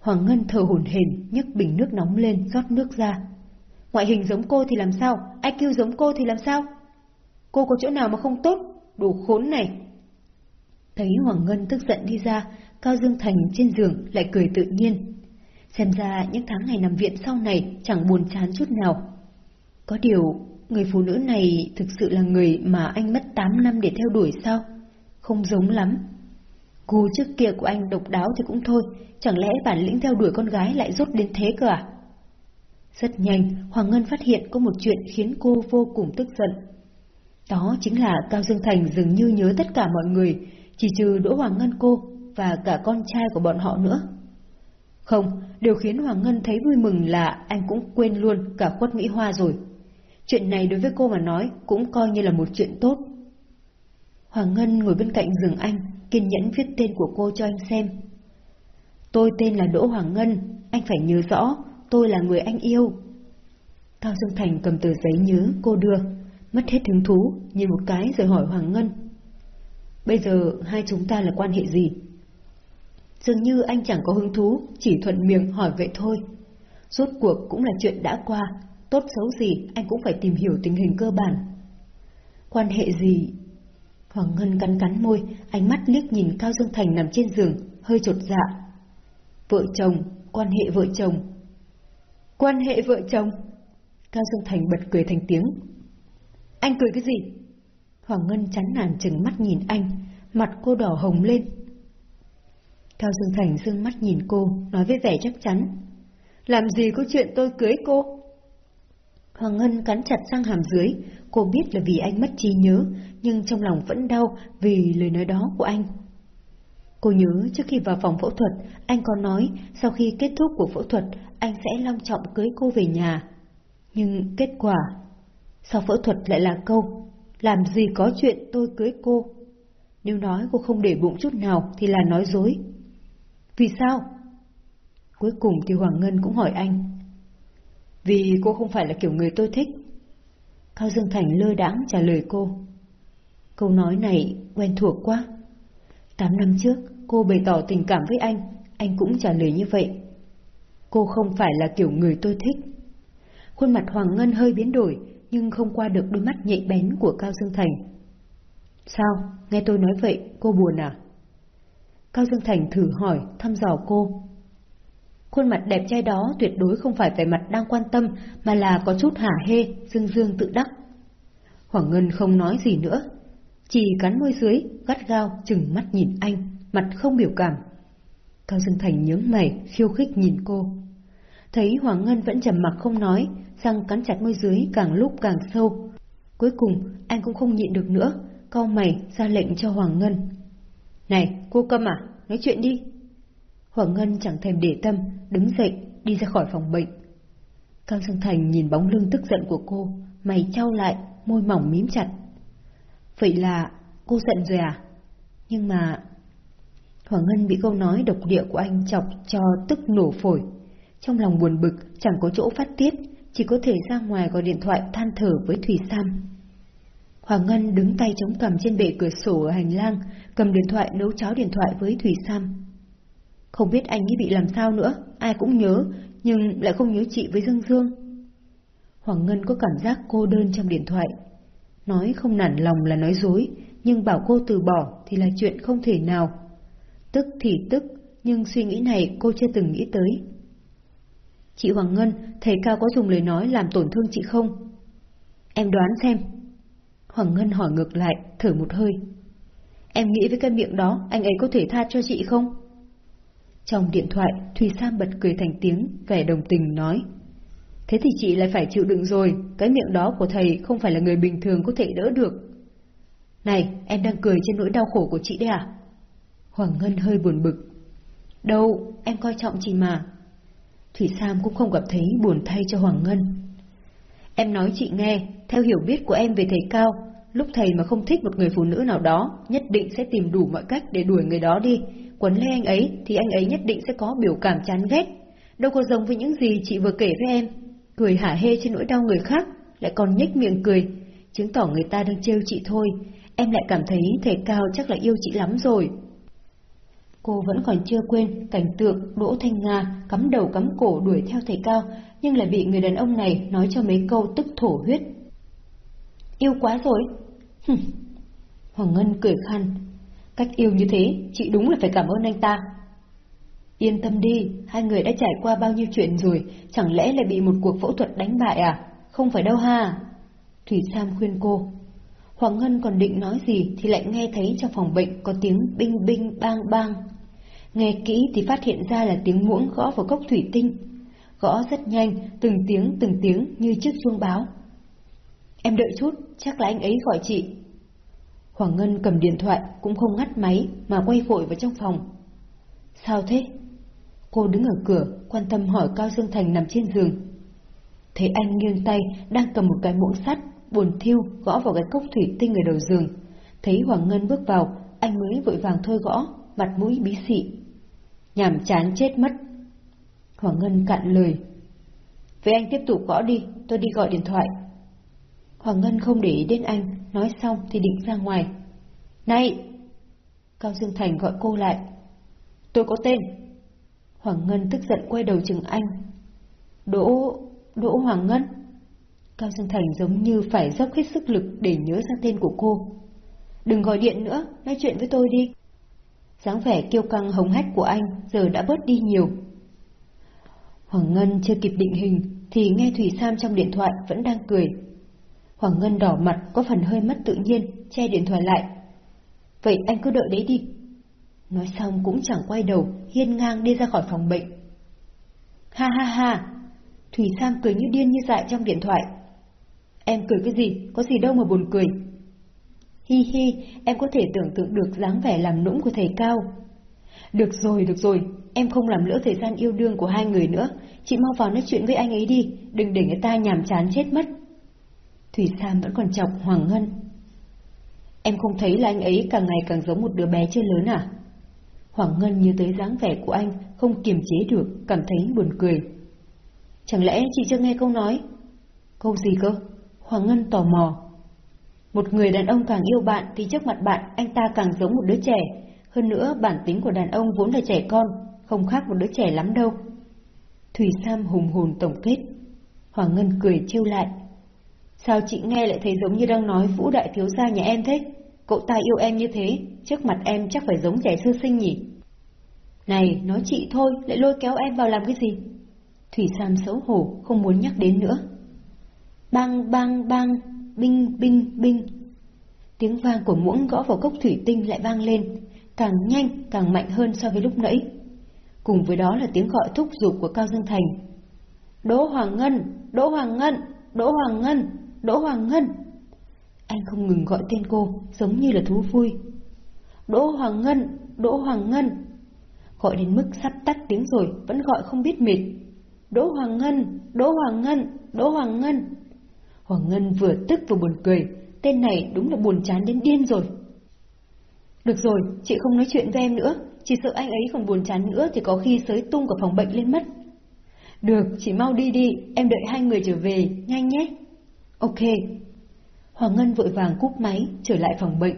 Hoàng Ngân thở hổn hển nhấc bình nước nóng lên rót nước ra. Ngoại hình giống cô thì làm sao? IQ giống cô thì làm sao? Cô có chỗ nào mà không tốt? Đồ khốn này! Thấy Hoàng Ngân tức giận đi ra, Cao Dương Thành trên giường lại cười tự nhiên. Xem ra những tháng ngày nằm viện sau này chẳng buồn chán chút nào. Có điều, người phụ nữ này thực sự là người mà anh mất 8 năm để theo đuổi sao? Không giống lắm. Cô trước kia của anh độc đáo thì cũng thôi, chẳng lẽ bản lĩnh theo đuổi con gái lại rốt đến thế cơ à? Rất nhanh, Hoàng Ngân phát hiện có một chuyện khiến cô vô cùng tức giận. Đó chính là Cao Dương Thành dường như nhớ tất cả mọi người, chỉ trừ Đỗ Hoàng Ngân cô và cả con trai của bọn họ nữa. Không, điều khiến Hoàng Ngân thấy vui mừng là anh cũng quên luôn cả khuất Mỹ Hoa rồi. Chuyện này đối với cô mà nói cũng coi như là một chuyện tốt. Hoàng Ngân ngồi bên cạnh giường anh, kiên nhẫn viết tên của cô cho anh xem. Tôi tên là Đỗ Hoàng Ngân, anh phải nhớ rõ, tôi là người anh yêu. Cao Dương Thành cầm tờ giấy nhớ cô đưa, mất hết hứng thú, nhìn một cái rồi hỏi Hoàng Ngân. Bây giờ hai chúng ta là quan hệ gì? Dường như anh chẳng có hứng thú, chỉ thuận miệng hỏi vậy thôi. Rốt cuộc cũng là chuyện đã qua, tốt xấu gì anh cũng phải tìm hiểu tình hình cơ bản. Quan hệ gì? Hoàng Ngân cắn cắn môi, ánh mắt liếc nhìn Cao Dương Thành nằm trên giường, hơi trột dạ. Vợ chồng, quan hệ vợ chồng. Quan hệ vợ chồng? Cao Dương Thành bật cười thành tiếng. Anh cười cái gì? Hoàng Ngân chán nản chừng mắt nhìn anh, mặt cô đỏ hồng lên. Cao Dương Thành dương mắt nhìn cô, nói với vẻ chắc chắn. Làm gì có chuyện tôi cưới cô? Hoàng Ngân cắn chặt răng hàm dưới, cô biết là vì anh mất trí nhớ, nhưng trong lòng vẫn đau vì lời nói đó của anh. Cô nhớ trước khi vào phòng phẫu thuật, anh có nói sau khi kết thúc cuộc phẫu thuật, anh sẽ long trọng cưới cô về nhà. Nhưng kết quả, sau phẫu thuật lại là câu, làm gì có chuyện tôi cưới cô. Nếu nói cô không để bụng chút nào thì là nói dối. Vì sao? Cuối cùng thì Hoàng Ngân cũng hỏi anh. Vì cô không phải là kiểu người tôi thích. Cao Dương Thành lơ đãng trả lời cô. Câu nói này quen thuộc quá. Tám năm trước, cô bày tỏ tình cảm với anh, anh cũng trả lời như vậy. Cô không phải là kiểu người tôi thích. Khuôn mặt Hoàng Ngân hơi biến đổi, nhưng không qua được đôi mắt nhạy bén của Cao Dương Thành. Sao? Nghe tôi nói vậy, cô buồn à? Cao Dương Thành thử hỏi, thăm dò cô. Khuôn mặt đẹp trai đó tuyệt đối không phải vẻ mặt đang quan tâm, mà là có chút hả hê, dương dương tự đắc. Hoàng Ngân không nói gì nữa, chỉ cắn môi dưới, gắt gao, chừng mắt nhìn anh, mặt không biểu cảm. Cao Dương Thành nhướng mày, khiêu khích nhìn cô. Thấy Hoàng Ngân vẫn trầm mặc không nói, răng cắn chặt môi dưới càng lúc càng sâu. Cuối cùng, anh cũng không nhịn được nữa, cau mày ra lệnh cho Hoàng Ngân. Này, cô câm à? Nói chuyện đi. Hoàng Ngân chẳng thèm để tâm, đứng dậy, đi ra khỏi phòng bệnh. Cao Dương Thành nhìn bóng lưng tức giận của cô, mày trao lại, môi mỏng mím chặt. Vậy là cô giận rồi à? Nhưng mà... Hoàng Ngân bị câu nói độc địa của anh chọc cho tức nổ phổi. Trong lòng buồn bực, chẳng có chỗ phát tiết, chỉ có thể ra ngoài gọi điện thoại than thở với Thủy Sam. Hoàng Ngân đứng tay chống cầm trên bệ cửa sổ ở hành lang, cầm điện thoại nấu cháo điện thoại với Thủy Sam. Không biết anh ấy bị làm sao nữa, ai cũng nhớ, nhưng lại không nhớ chị với Dương Dương. Hoàng Ngân có cảm giác cô đơn trong điện thoại. Nói không nản lòng là nói dối, nhưng bảo cô từ bỏ thì là chuyện không thể nào. Tức thì tức, nhưng suy nghĩ này cô chưa từng nghĩ tới. Chị Hoàng Ngân, thầy Cao có dùng lời nói làm tổn thương chị không? Em đoán xem. Hoàng Ngân hỏi ngược lại, thở một hơi. Em nghĩ với cái miệng đó, anh ấy có thể tha cho chị không? Trong điện thoại, Thùy Sam bật cười thành tiếng, vẻ đồng tình nói. Thế thì chị lại phải chịu đựng rồi, cái miệng đó của thầy không phải là người bình thường có thể đỡ được. Này, em đang cười trên nỗi đau khổ của chị đấy à? Hoàng Ngân hơi buồn bực. Đâu, em coi trọng chị mà. Thủy Sam cũng không gặp thấy buồn thay cho Hoàng Ngân. Em nói chị nghe, theo hiểu biết của em về thầy Cao, lúc thầy mà không thích một người phụ nữ nào đó, nhất định sẽ tìm đủ mọi cách để đuổi người đó đi. Quấn lấy anh ấy thì anh ấy nhất định sẽ có biểu cảm chán ghét. Đâu có giống với những gì chị vừa kể với em. Cười hả hê trên nỗi đau người khác, lại còn nhếch miệng cười, chứng tỏ người ta đang trêu chị thôi. Em lại cảm thấy thầy Cao chắc là yêu chị lắm rồi. Cô vẫn còn chưa quên cảnh tượng Đỗ Thanh Nga cắm đầu cắm cổ đuổi theo thầy Cao, nhưng lại bị người đàn ông này nói cho mấy câu tức thổ huyết. Yêu quá rồi. Hoàng Ngân cười khăn. Cách yêu như thế, chị đúng là phải cảm ơn anh ta. Yên tâm đi, hai người đã trải qua bao nhiêu chuyện rồi, chẳng lẽ lại bị một cuộc phẫu thuật đánh bại à? Không phải đâu ha. Thủy Sam khuyên cô. Hoàng Ngân còn định nói gì thì lại nghe thấy trong phòng bệnh có tiếng binh binh bang bang. Nghe kỹ thì phát hiện ra là tiếng muỗng gõ vào cốc thủy tinh. Gõ rất nhanh, từng tiếng từng tiếng như chiếc chuông báo. Em đợi chút, chắc là anh ấy gọi chị. Hoàng Ngân cầm điện thoại cũng không ngắt máy mà quay vội vào trong phòng. Sao thế? Cô đứng ở cửa, quan tâm hỏi Cao Dương Thành nằm trên giường. Thấy anh nghiêng tay, đang cầm một cái muỗng sắt, buồn thiêu, gõ vào cái cốc thủy tinh ở đầu giường. Thấy Hoàng Ngân bước vào, anh mới vội vàng thôi gõ, mặt mũi bí xị. Nhảm chán chết mất. Hoàng Ngân cạn lời. Vậy anh tiếp tục gõ đi, tôi đi gọi điện thoại. Hoàng Ngân không để ý đến anh, nói xong thì định ra ngoài. Này! Cao Dương Thành gọi cô lại. Tôi có tên. Hoàng Ngân tức giận quay đầu chừng anh. Đỗ... Đỗ Hoàng Ngân? Cao Dương Thành giống như phải dốc hết sức lực để nhớ ra tên của cô. Đừng gọi điện nữa, nói chuyện với tôi đi. dáng vẻ kiêu căng hống hách của anh giờ đã bớt đi nhiều. Hoàng Ngân chưa kịp định hình thì nghe Thủy Sam trong điện thoại vẫn đang cười. Hoàng Ngân đỏ mặt có phần hơi mất tự nhiên, che điện thoại lại. Vậy anh cứ đợi đấy đi. Nói xong cũng chẳng quay đầu, hiên ngang đi ra khỏi phòng bệnh. Ha ha ha! Thủy Sam cười như điên như dại trong điện thoại. Em cười cái gì, có gì đâu mà buồn cười. Hi hi, em có thể tưởng tượng được dáng vẻ làm nũng của thầy Cao. Được rồi, được rồi, em không làm lỡ thời gian yêu đương của hai người nữa. Chị mau vào nói chuyện với anh ấy đi, đừng để người ta nhàm chán chết mất. Thủy Sam vẫn còn chọc Hoàng Ngân. Em không thấy là anh ấy càng ngày càng giống một đứa bé chưa lớn à? Hoàng Ngân nhớ tới dáng vẻ của anh, không kiềm chế được, cảm thấy buồn cười. Chẳng lẽ chị chưa nghe câu nói? Câu gì cơ? Hoàng Ngân tò mò. Một người đàn ông càng yêu bạn thì trước mặt bạn anh ta càng giống một đứa trẻ. Hơn nữa bản tính của đàn ông vốn là trẻ con, không khác một đứa trẻ lắm đâu. Thủy Sam hùng hồn tổng kết. Hoàng Ngân cười trêu lại. Sao chị nghe lại thấy giống như đang nói Vũ Đại Thiếu Gia nhà em thế? Cậu ta yêu em như thế, trước mặt em chắc phải giống trẻ sơ sinh nhỉ? Này, nói chị thôi, lại lôi kéo em vào làm cái gì? Thủy Sam xấu hổ, không muốn nhắc đến nữa. Bang bang bang, binh binh binh. Tiếng vang của muỗng gõ vào cốc thủy tinh lại vang lên, càng nhanh, càng mạnh hơn so với lúc nãy. Cùng với đó là tiếng gọi thúc giục của Cao Dương Thành. Đỗ Hoàng Ngân, Đỗ Hoàng Ngân, Đỗ Hoàng Ngân, Đỗ Hoàng Ngân. Anh không ngừng gọi tên cô, giống như là thú vui. Đỗ Hoàng Ngân, Đỗ Hoàng Ngân. Gọi đến mức sắp tắt tiếng rồi, vẫn gọi không biết mệt. Đỗ Hoàng Ngân, Đỗ Hoàng Ngân, Đỗ Hoàng Ngân. Hoàng Ngân vừa tức vừa buồn cười, tên này đúng là buồn chán đến điên rồi. Được rồi, chị không nói chuyện với em nữa, chỉ sợ anh ấy còn buồn chán nữa thì có khi sới tung cả phòng bệnh lên mất. Được, chị mau đi đi, em đợi hai người trở về, nhanh nhé. Ok. Hoàng Ngân vội vàng cúp máy, trở lại phòng bệnh.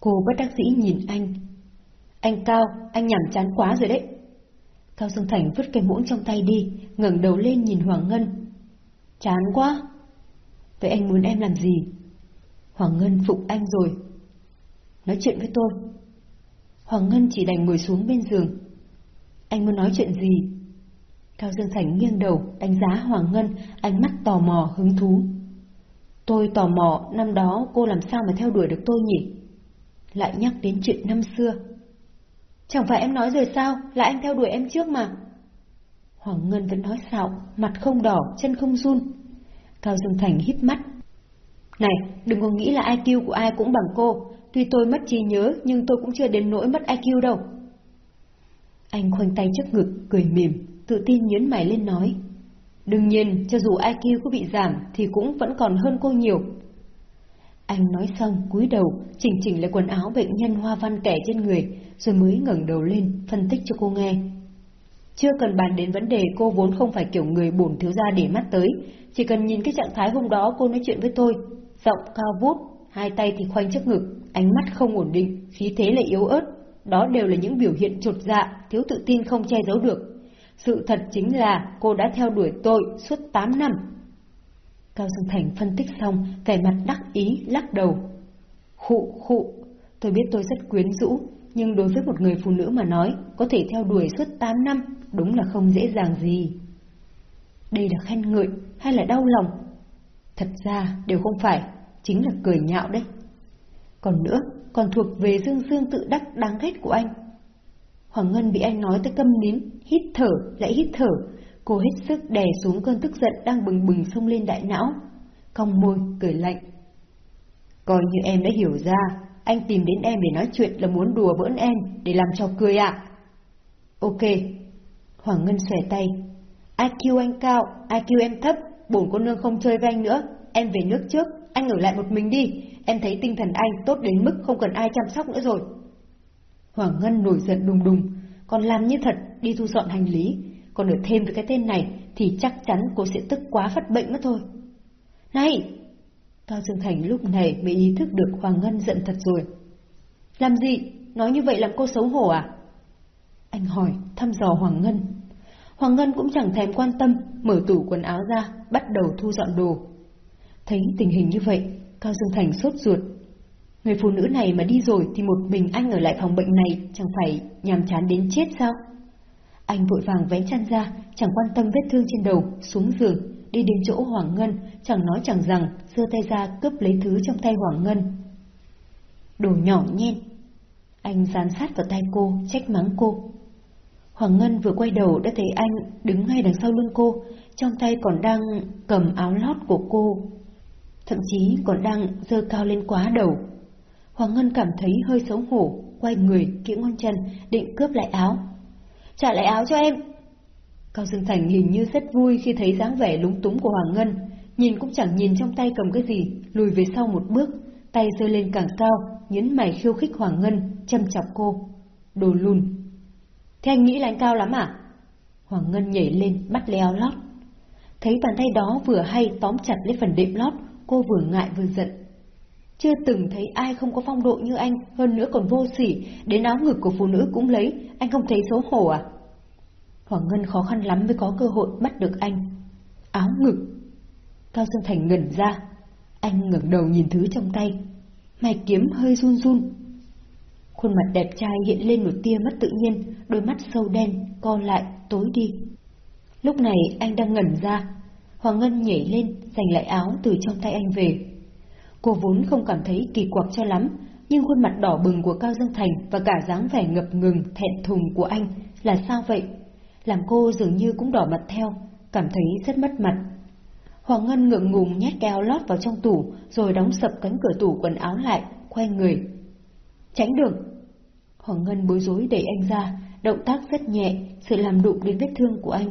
Cô bất đắc dĩ nhìn anh. Anh Cao, anh nhảm chán quá rồi đấy. Cao Dương Thành vứt cây muỗng trong tay đi, ngẩng đầu lên nhìn Hoàng Ngân. Chán quá. Vậy anh muốn em làm gì? Hoàng Ngân phục anh rồi. Nói chuyện với tôi. Hoàng Ngân chỉ đành ngồi xuống bên giường. Anh muốn nói chuyện gì? Cao Dương Thành nghiêng đầu, đánh giá Hoàng Ngân, ánh mắt tò mò, hứng thú. Tôi tò mò năm đó cô làm sao mà theo đuổi được tôi nhỉ? Lại nhắc đến chuyện năm xưa. Chẳng phải em nói rồi sao, là anh theo đuổi em trước mà. Hoàng Ngân vẫn nói xạo, mặt không đỏ, chân không run. Cao Dương Thành híp mắt. Này, đừng có nghĩ là IQ của ai cũng bằng cô. Tuy tôi mất trí nhớ, nhưng tôi cũng chưa đến nỗi mất IQ đâu. Anh khoanh tay trước ngực, cười mỉm, tự tin nhớn mày lên nói. Đương nhiên, cho dù IQ có bị giảm thì cũng vẫn còn hơn cô nhiều. Anh nói xong, cúi đầu, chỉnh chỉnh lại quần áo bệnh nhân hoa văn kẻ trên người, rồi mới ngẩng đầu lên, phân tích cho cô nghe. Chưa cần bàn đến vấn đề cô vốn không phải kiểu người bổn thiếu gia để mắt tới, chỉ cần nhìn cái trạng thái hôm đó cô nói chuyện với tôi, giọng cao vút, hai tay thì khoanh trước ngực, ánh mắt không ổn định, khí thế lại yếu ớt, đó đều là những biểu hiện trột dạ, thiếu tự tin không che giấu được. Sự thật chính là cô đã theo đuổi tôi suốt 8 năm. Cao Dương Thành phân tích xong, vẻ mặt đắc ý, lắc đầu. Khụ khụ, tôi biết tôi rất quyến rũ, nhưng đối với một người phụ nữ mà nói, có thể theo đuổi suốt 8 năm, đúng là không dễ dàng gì. Đây là khen ngợi hay là đau lòng? Thật ra đều không phải, chính là cười nhạo đấy. Còn nữa, còn thuộc về dương dương tự đắc đáng ghét của anh. Hoàng Ngân bị anh nói tới câm nín, hít thở, lại hít thở. Cô hết sức đè xuống cơn tức giận đang bừng bừng xông lên đại não. Cong môi, cười lạnh. Coi như em đã hiểu ra, anh tìm đến em để nói chuyện là muốn đùa bỡn em, để làm cho cười ạ. Ok. Hoàng Ngân xòe tay. IQ anh cao, IQ em thấp, bổn cô nương không chơi với anh nữa, em về nước trước, anh ở lại một mình đi, em thấy tinh thần anh tốt đến mức không cần ai chăm sóc nữa rồi. Hoàng Ngân nổi giận đùng đùng, còn làm như thật đi thu dọn hành lý, còn ở thêm với cái tên này thì chắc chắn cô sẽ tức quá phát bệnh mất thôi. Này! Cao Dương Thành lúc này mới ý thức được Hoàng Ngân giận thật rồi. Làm gì? Nói như vậy làm cô xấu hổ à? Anh hỏi, thăm dò Hoàng Ngân. Hoàng Ngân cũng chẳng thèm quan tâm, mở tủ quần áo ra, bắt đầu thu dọn đồ. Thấy tình hình như vậy, Cao Dương Thành sốt ruột. Người phụ nữ này mà đi rồi thì một mình anh ở lại phòng bệnh này chẳng phải nhàm chán đến chết sao? Anh vội vàng vén chăn ra, chẳng quan tâm vết thương trên đầu, xuống giường, đi đến chỗ Hoàng Ngân, chẳng nói chẳng rằng, giơ tay ra cướp lấy thứ trong tay Hoàng Ngân. Đồ nhỏ nhen. Anh dán sát vào tay cô, trách mắng cô. Hoàng Ngân vừa quay đầu đã thấy anh đứng ngay đằng sau lưng cô, trong tay còn đang cầm áo lót của cô. Thậm chí còn đang dơ cao lên quá đầu. Hoàng Ngân cảm thấy hơi xấu hổ, quay người, kiễng ngón chân, định cướp lại áo. Trả lại áo cho em! Cao Dương Thành hình như rất vui khi thấy dáng vẻ lúng túng của Hoàng Ngân, nhìn cũng chẳng nhìn trong tay cầm cái gì, lùi về sau một bước, tay giơ lên càng cao, nhấn mày khiêu khích Hoàng Ngân, châm chọc cô. Đồ lùn! Thế anh nghĩ là anh cao lắm à? Hoàng Ngân nhảy lên, bắt lấy áo lót. Thấy bàn tay đó vừa hay tóm chặt lấy phần đệm lót, cô vừa ngại vừa giận. Chưa từng thấy ai không có phong độ như anh, hơn nữa còn vô sỉ, đến áo ngực của phụ nữ cũng lấy, anh không thấy xấu hổ à? Hoàng Ngân khó khăn lắm mới có cơ hội bắt được anh. Áo ngực, Cao Dương Thành ngẩn ra. Anh ngẩng đầu nhìn thứ trong tay. Mày kiếm hơi run run. Khuôn mặt đẹp trai hiện lên một tia mất tự nhiên, đôi mắt sâu đen, co lại, tối đi. Lúc này anh đang ngẩn ra. Hoàng Ngân nhảy lên, giành lại áo từ trong tay anh về. Cô vốn không cảm thấy kỳ quặc cho lắm, nhưng khuôn mặt đỏ bừng của Cao Dương Thành và cả dáng vẻ ngập ngừng, thẹn thùng của anh là sao vậy? Làm cô dường như cũng đỏ mặt theo, cảm thấy rất mất mặt. Hoàng Ngân ngượng ngùng nhét cái áo lót vào trong tủ, rồi đóng sập cánh cửa tủ quần áo lại, quay người. Tránh đường! Hoàng Ngân bối rối đẩy anh ra, động tác rất nhẹ, sự làm đụng đến vết thương của anh.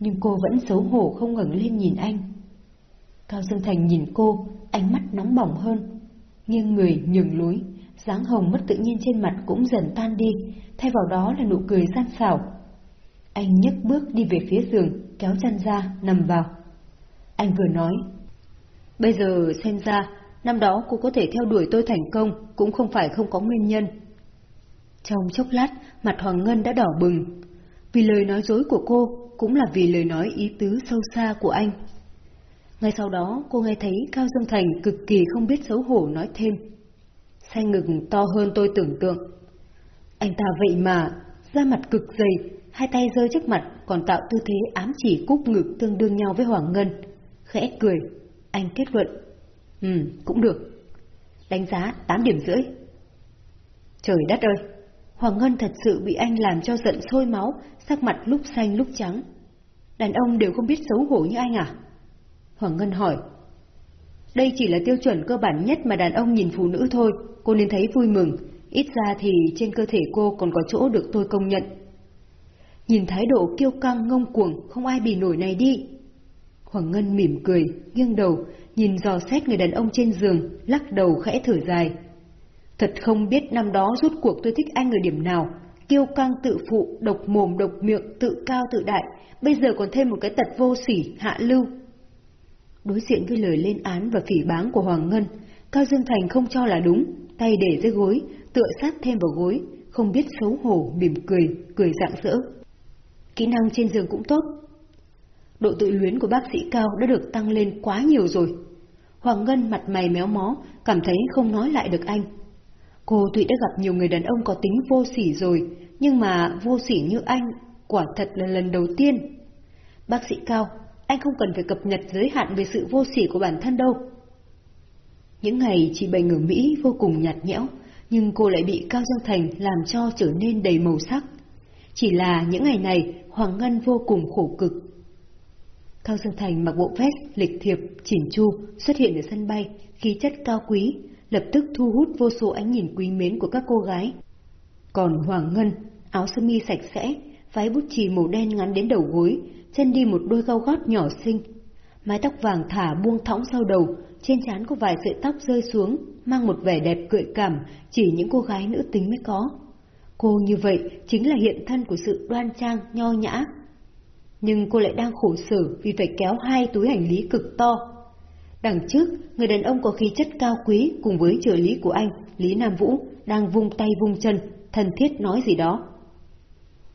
Nhưng cô vẫn xấu hổ không ngẩng lên nhìn anh. Cao Dương Thành nhìn cô, ánh mắt nóng bỏng hơn. Nghiêng người nhường lối, dáng hồng mất tự nhiên trên mặt cũng dần tan đi, thay vào đó là nụ cười gian xảo. Anh nhấc bước đi về phía giường, kéo chân ra, nằm vào. Anh vừa nói, bây giờ xem ra, năm đó cô có thể theo đuổi tôi thành công, cũng không phải không có nguyên nhân. Trong chốc lát, mặt Hoàng Ngân đã đỏ bừng. Vì lời nói dối của cô, cũng là vì lời nói ý tứ sâu xa của anh. Ngay sau đó, cô nghe thấy Cao Dương Thành cực kỳ không biết xấu hổ nói thêm. Xe ngực to hơn tôi tưởng tượng. Anh ta vậy mà, da mặt cực dày, hai tay rơi trước mặt còn tạo tư thế ám chỉ cúc ngực tương đương nhau với Hoàng Ngân. Khẽ cười, anh kết luận. Ừ, cũng được. Đánh giá 8 điểm rưỡi. Trời đất ơi! Hoàng Ngân thật sự bị anh làm cho giận sôi máu, sắc mặt lúc xanh lúc trắng. Đàn ông đều không biết xấu hổ như anh à? Hoàng Ngân hỏi. Đây chỉ là tiêu chuẩn cơ bản nhất mà đàn ông nhìn phụ nữ thôi, cô nên thấy vui mừng, ít ra thì trên cơ thể cô còn có chỗ được tôi công nhận. Nhìn thái độ kiêu căng ngông cuồng, không ai bì nổi này đi. Hoàng Ngân mỉm cười, nghiêng đầu, nhìn dò xét người đàn ông trên giường, lắc đầu khẽ thở dài. Thật không biết năm đó rút cuộc tôi thích anh ở điểm nào, kiêu căng tự phụ, độc mồm độc miệng, tự cao tự đại, bây giờ còn thêm một cái tật vô sỉ, hạ lưu. Đối diện với lời lên án và phỉ báng của Hoàng Ngân, Cao Dương Thành không cho là đúng, tay để dưới gối, tựa sát thêm vào gối, không biết xấu hổ, mỉm cười, cười rạng rỡ. Kỹ năng trên giường cũng tốt. Độ tự luyến của bác sĩ Cao đã được tăng lên quá nhiều rồi. Hoàng Ngân mặt mày méo mó, cảm thấy không nói lại được anh. Cô tuy đã gặp nhiều người đàn ông có tính vô sỉ rồi, nhưng mà vô sỉ như anh, quả thật là lần đầu tiên. Bác sĩ Cao, anh không cần phải cập nhật giới hạn về sự vô sỉ của bản thân đâu. Những ngày chị bệnh ở Mỹ vô cùng nhạt nhẽo, nhưng cô lại bị Cao Dương Thành làm cho trở nên đầy màu sắc. Chỉ là những ngày này, Hoàng Ngân vô cùng khổ cực. Cao Dương Thành mặc bộ vest, lịch thiệp, chỉn chu, xuất hiện ở sân bay, khí chất cao quý, lập tức thu hút vô số ánh nhìn quý mến của các cô gái. Còn Hoàng Ngân, áo sơ mi sạch sẽ, váy bút chì màu đen ngắn đến đầu gối, chân đi một đôi cao gót nhỏ xinh. Mái tóc vàng thả buông thõng sau đầu, trên trán có vài sợi tóc rơi xuống, mang một vẻ đẹp gợi cảm, chỉ những cô gái nữ tính mới có. Cô như vậy chính là hiện thân của sự đoan trang, nho nhã. Nhưng cô lại đang khổ sở vì phải kéo hai túi hành lý cực to. Đằng trước, người đàn ông có khí chất cao quý cùng với trợ lý của anh, Lý Nam Vũ, đang vung tay vung chân, thân thiết nói gì đó.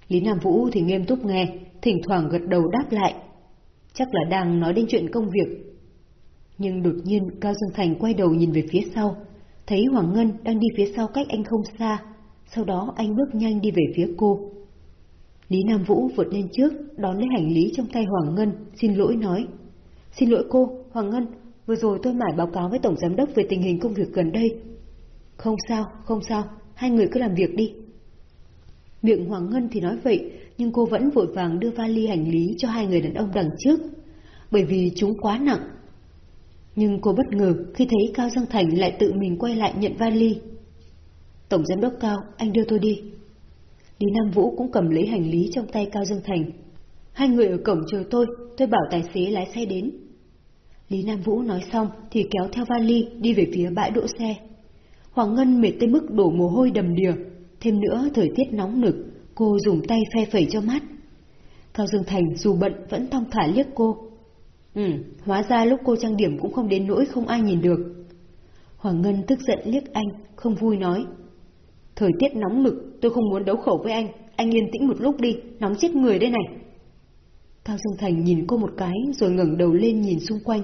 Lý Nam Vũ thì nghiêm túc nghe, thỉnh thoảng gật đầu đáp lại. Chắc là đang nói đến chuyện công việc. Nhưng đột nhiên Cao Dương Thành quay đầu nhìn về phía sau, thấy Hoàng Ngân đang đi phía sau cách anh không xa, sau đó anh bước nhanh đi về phía cô. Lý Nam Vũ vượt lên trước, đón lấy hành lý trong tay Hoàng Ngân, xin lỗi nói. Xin lỗi cô, Hoàng Ngân, vừa rồi tôi mải báo cáo với Tổng Giám đốc về tình hình công việc gần đây. Không sao, không sao, hai người cứ làm việc đi. Miệng Hoàng Ngân thì nói vậy, nhưng cô vẫn vội vàng đưa vali hành lý cho hai người đàn ông đằng trước, bởi vì chúng quá nặng. Nhưng cô bất ngờ khi thấy Cao Dương Thành lại tự mình quay lại nhận vali. Tổng giám đốc Cao, anh đưa tôi đi. Lý Nam Vũ cũng cầm lấy hành lý trong tay Cao Dương Thành. Hai người ở cổng chờ tôi, tôi bảo tài xế lái xe đến. Lý Nam Vũ nói xong thì kéo theo vali đi về phía bãi đỗ xe. Hoàng Ngân mệt tới mức đổ mồ hôi đầm đìa, thêm nữa thời tiết nóng nực, cô dùng tay phe phẩy cho mắt. Cao Dương Thành dù bận vẫn thong thả liếc cô. Ừ, hóa ra lúc cô trang điểm cũng không đến nỗi không ai nhìn được. Hoàng Ngân tức giận liếc anh, không vui nói. Thời tiết nóng nực, tôi không muốn đấu khẩu với anh, anh yên tĩnh một lúc đi, nóng chết người đây này. Cao Dương Thành nhìn cô một cái rồi ngẩng đầu lên nhìn xung quanh.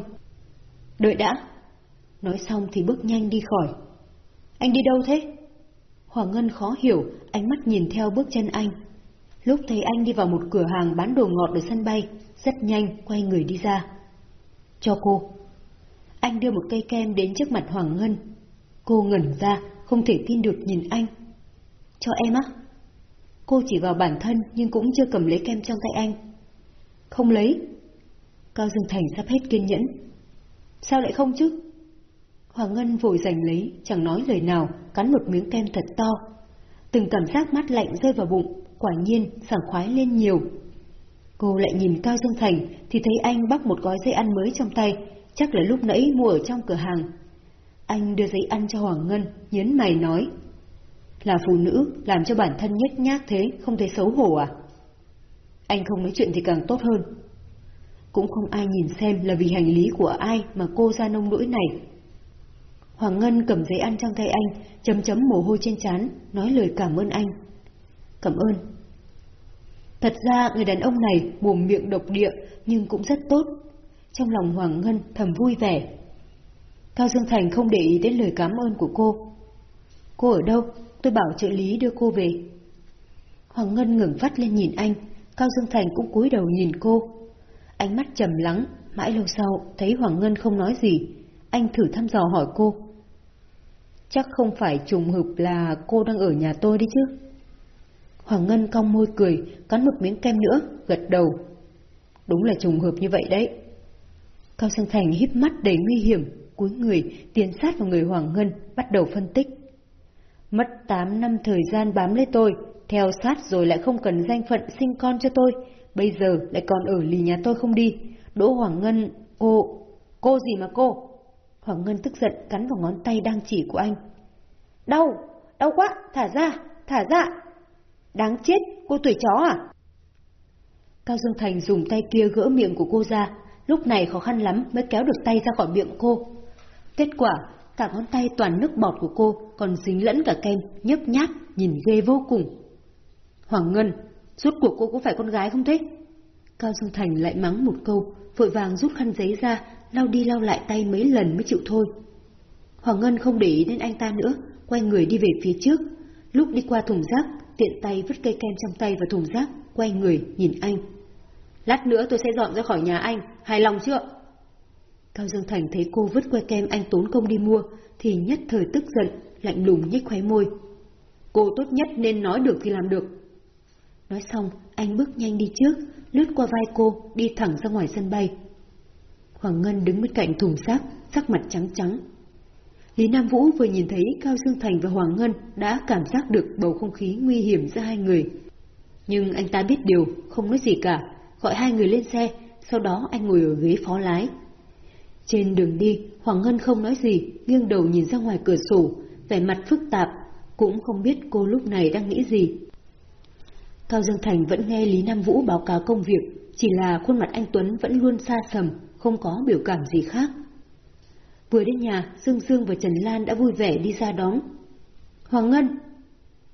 Đợi đã. Nói xong thì bước nhanh đi khỏi. Anh đi đâu thế? Hoàng Ngân khó hiểu, ánh mắt nhìn theo bước chân anh. Lúc thấy anh đi vào một cửa hàng bán đồ ngọt ở sân bay, rất nhanh quay người đi ra. Cho cô. Anh đưa một cây kem đến trước mặt Hoàng Ngân. Cô ngẩn ra, không thể tin được nhìn anh. Cho em á? Cô chỉ vào bản thân nhưng cũng chưa cầm lấy kem trong tay anh. Không lấy. Cao Dương Thành sắp hết kiên nhẫn. Sao lại không chứ? Hoàng Ngân vội giành lấy, chẳng nói lời nào, cắn một miếng kem thật to. Từng cảm giác mát lạnh rơi vào bụng, quả nhiên sảng khoái lên nhiều. Cô lại nhìn Cao Dương Thành thì thấy anh bắt một gói giấy ăn mới trong tay, chắc là lúc nãy mua ở trong cửa hàng. Anh đưa giấy ăn cho Hoàng Ngân, nhấn mày nói. Là phụ nữ, làm cho bản thân nhếch nhác thế, không thấy xấu hổ à? Anh không nói chuyện thì càng tốt hơn. Cũng không ai nhìn xem là vì hành lý của ai mà cô ra nông nỗi này. Hoàng Ngân cầm giấy ăn trong tay anh, chấm chấm mồ hôi trên trán, nói lời cảm ơn anh. Cảm ơn. Thật ra người đàn ông này mồm miệng độc địa nhưng cũng rất tốt. Trong lòng Hoàng Ngân thầm vui vẻ. Cao Dương Thành không để ý đến lời cảm ơn của cô. Cô ở đâu? Tôi bảo trợ lý đưa cô về. Hoàng Ngân ngừng vắt lên nhìn anh, Cao Dương Thành cũng cúi đầu nhìn cô. Ánh mắt trầm lắng, mãi lâu sau thấy Hoàng Ngân không nói gì, anh thử thăm dò hỏi cô. Chắc không phải trùng hợp là cô đang ở nhà tôi đi chứ? Hoàng Ngân cong môi cười, cắn một miếng kem nữa, gật đầu. Đúng là trùng hợp như vậy đấy. Cao Sang Thành híp mắt đầy nguy hiểm, cúi người, tiến sát vào người Hoàng Ngân, bắt đầu phân tích. Mất 8 năm thời gian bám lấy tôi, theo sát rồi lại không cần danh phận sinh con cho tôi, bây giờ lại còn ở lì nhà tôi không đi. Đỗ Hoàng Ngân, cô... Cô gì mà cô? Hoàng Ngân tức giận cắn vào ngón tay đang chỉ của anh. Đau, đau quá, thả ra, thả ra. Đáng chết, cô tuổi chó à? Cao Dương Thành dùng tay kia gỡ miệng của cô ra, lúc này khó khăn lắm mới kéo được tay ra khỏi miệng cô. Kết quả, cả ngón tay toàn nước bọt của cô còn dính lẫn cả kem, nhấp nháp, nhìn ghê vô cùng. Hoàng Ngân, rốt cuộc cô có phải con gái không thế? Cao Dương Thành lại mắng một câu, vội vàng rút khăn giấy ra, lau đi lau lại tay mấy lần mới chịu thôi. Hoàng Ngân không để ý đến anh ta nữa, quay người đi về phía trước. Lúc đi qua thùng rác, tiện tay vứt cây kem trong tay vào thùng rác, quay người nhìn anh. Lát nữa tôi sẽ dọn ra khỏi nhà anh, hài lòng chưa? Cao Dương Thành thấy cô vứt que kem anh tốn công đi mua, thì nhất thời tức giận, lạnh lùng nhếch khóe môi. Cô tốt nhất nên nói được thì làm được. Nói xong, anh bước nhanh đi trước, lướt qua vai cô, đi thẳng ra ngoài sân bay. Hoàng Ngân đứng bên cạnh thùng xác, sắc mặt trắng trắng. Lý Nam Vũ vừa nhìn thấy Cao Dương Thành và Hoàng Ngân đã cảm giác được bầu không khí nguy hiểm giữa hai người. Nhưng anh ta biết điều, không nói gì cả, gọi hai người lên xe, sau đó anh ngồi ở ghế phó lái. Trên đường đi, Hoàng Ngân không nói gì, nghiêng đầu nhìn ra ngoài cửa sổ, vẻ mặt phức tạp, cũng không biết cô lúc này đang nghĩ gì. Cao Dương Thành vẫn nghe Lý Nam Vũ báo cáo công việc, chỉ là khuôn mặt anh Tuấn vẫn luôn xa sầm, không có biểu cảm gì khác. Vừa đến nhà, Dương Dương và Trần Lan đã vui vẻ đi ra đón. Hoàng Ngân!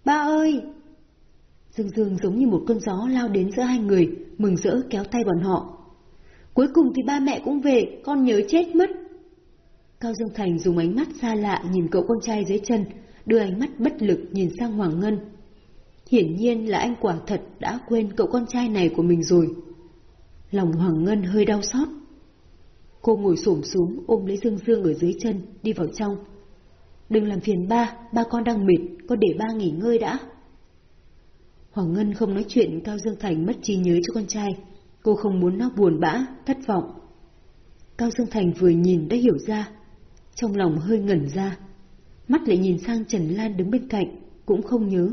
Ba ơi! Dương Dương giống như một cơn gió lao đến giữa hai người, mừng rỡ kéo tay bọn họ. Cuối cùng thì ba mẹ cũng về, con nhớ chết mất. Cao Dương Thành dùng ánh mắt xa lạ nhìn cậu con trai dưới chân, đưa ánh mắt bất lực nhìn sang Hoàng Ngân. Hiển nhiên là anh quả thật đã quên cậu con trai này của mình rồi. Lòng Hoàng Ngân hơi đau xót. Cô ngồi xổm xuống ôm lấy Dương Dương ở dưới chân, đi vào trong. Đừng làm phiền ba, ba con đang mệt, con để ba nghỉ ngơi đã. Hoàng Ngân không nói chuyện Cao Dương Thành mất trí nhớ cho con trai. Cô không muốn nó buồn bã, thất vọng. Cao Dương Thành vừa nhìn đã hiểu ra, trong lòng hơi ngẩn ra. Mắt lại nhìn sang Trần Lan đứng bên cạnh, cũng không nhớ.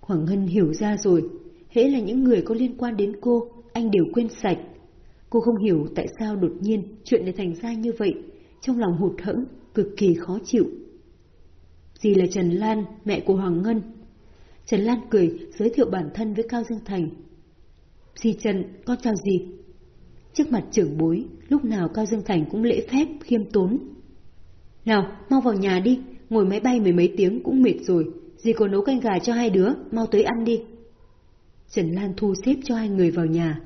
Hoàng Ngân hiểu ra rồi, hễ là những người có liên quan đến cô, anh đều quên sạch. Cô không hiểu tại sao đột nhiên chuyện lại thành ra như vậy, trong lòng hụt hẫng, cực kỳ khó chịu. Dì là Trần Lan, mẹ của Hoàng Ngân. Trần Lan cười, giới thiệu bản thân với Cao Dương Thành. Dì Trần, con chào dì. Trước mặt trưởng bối, lúc nào Cao Dương Thành cũng lễ phép, khiêm tốn. Nào, mau vào nhà đi, ngồi máy bay mười mấy tiếng cũng mệt rồi, dì còn nấu canh gà cho hai đứa, mau tới ăn đi. Trần Lan thu xếp cho hai người vào nhà.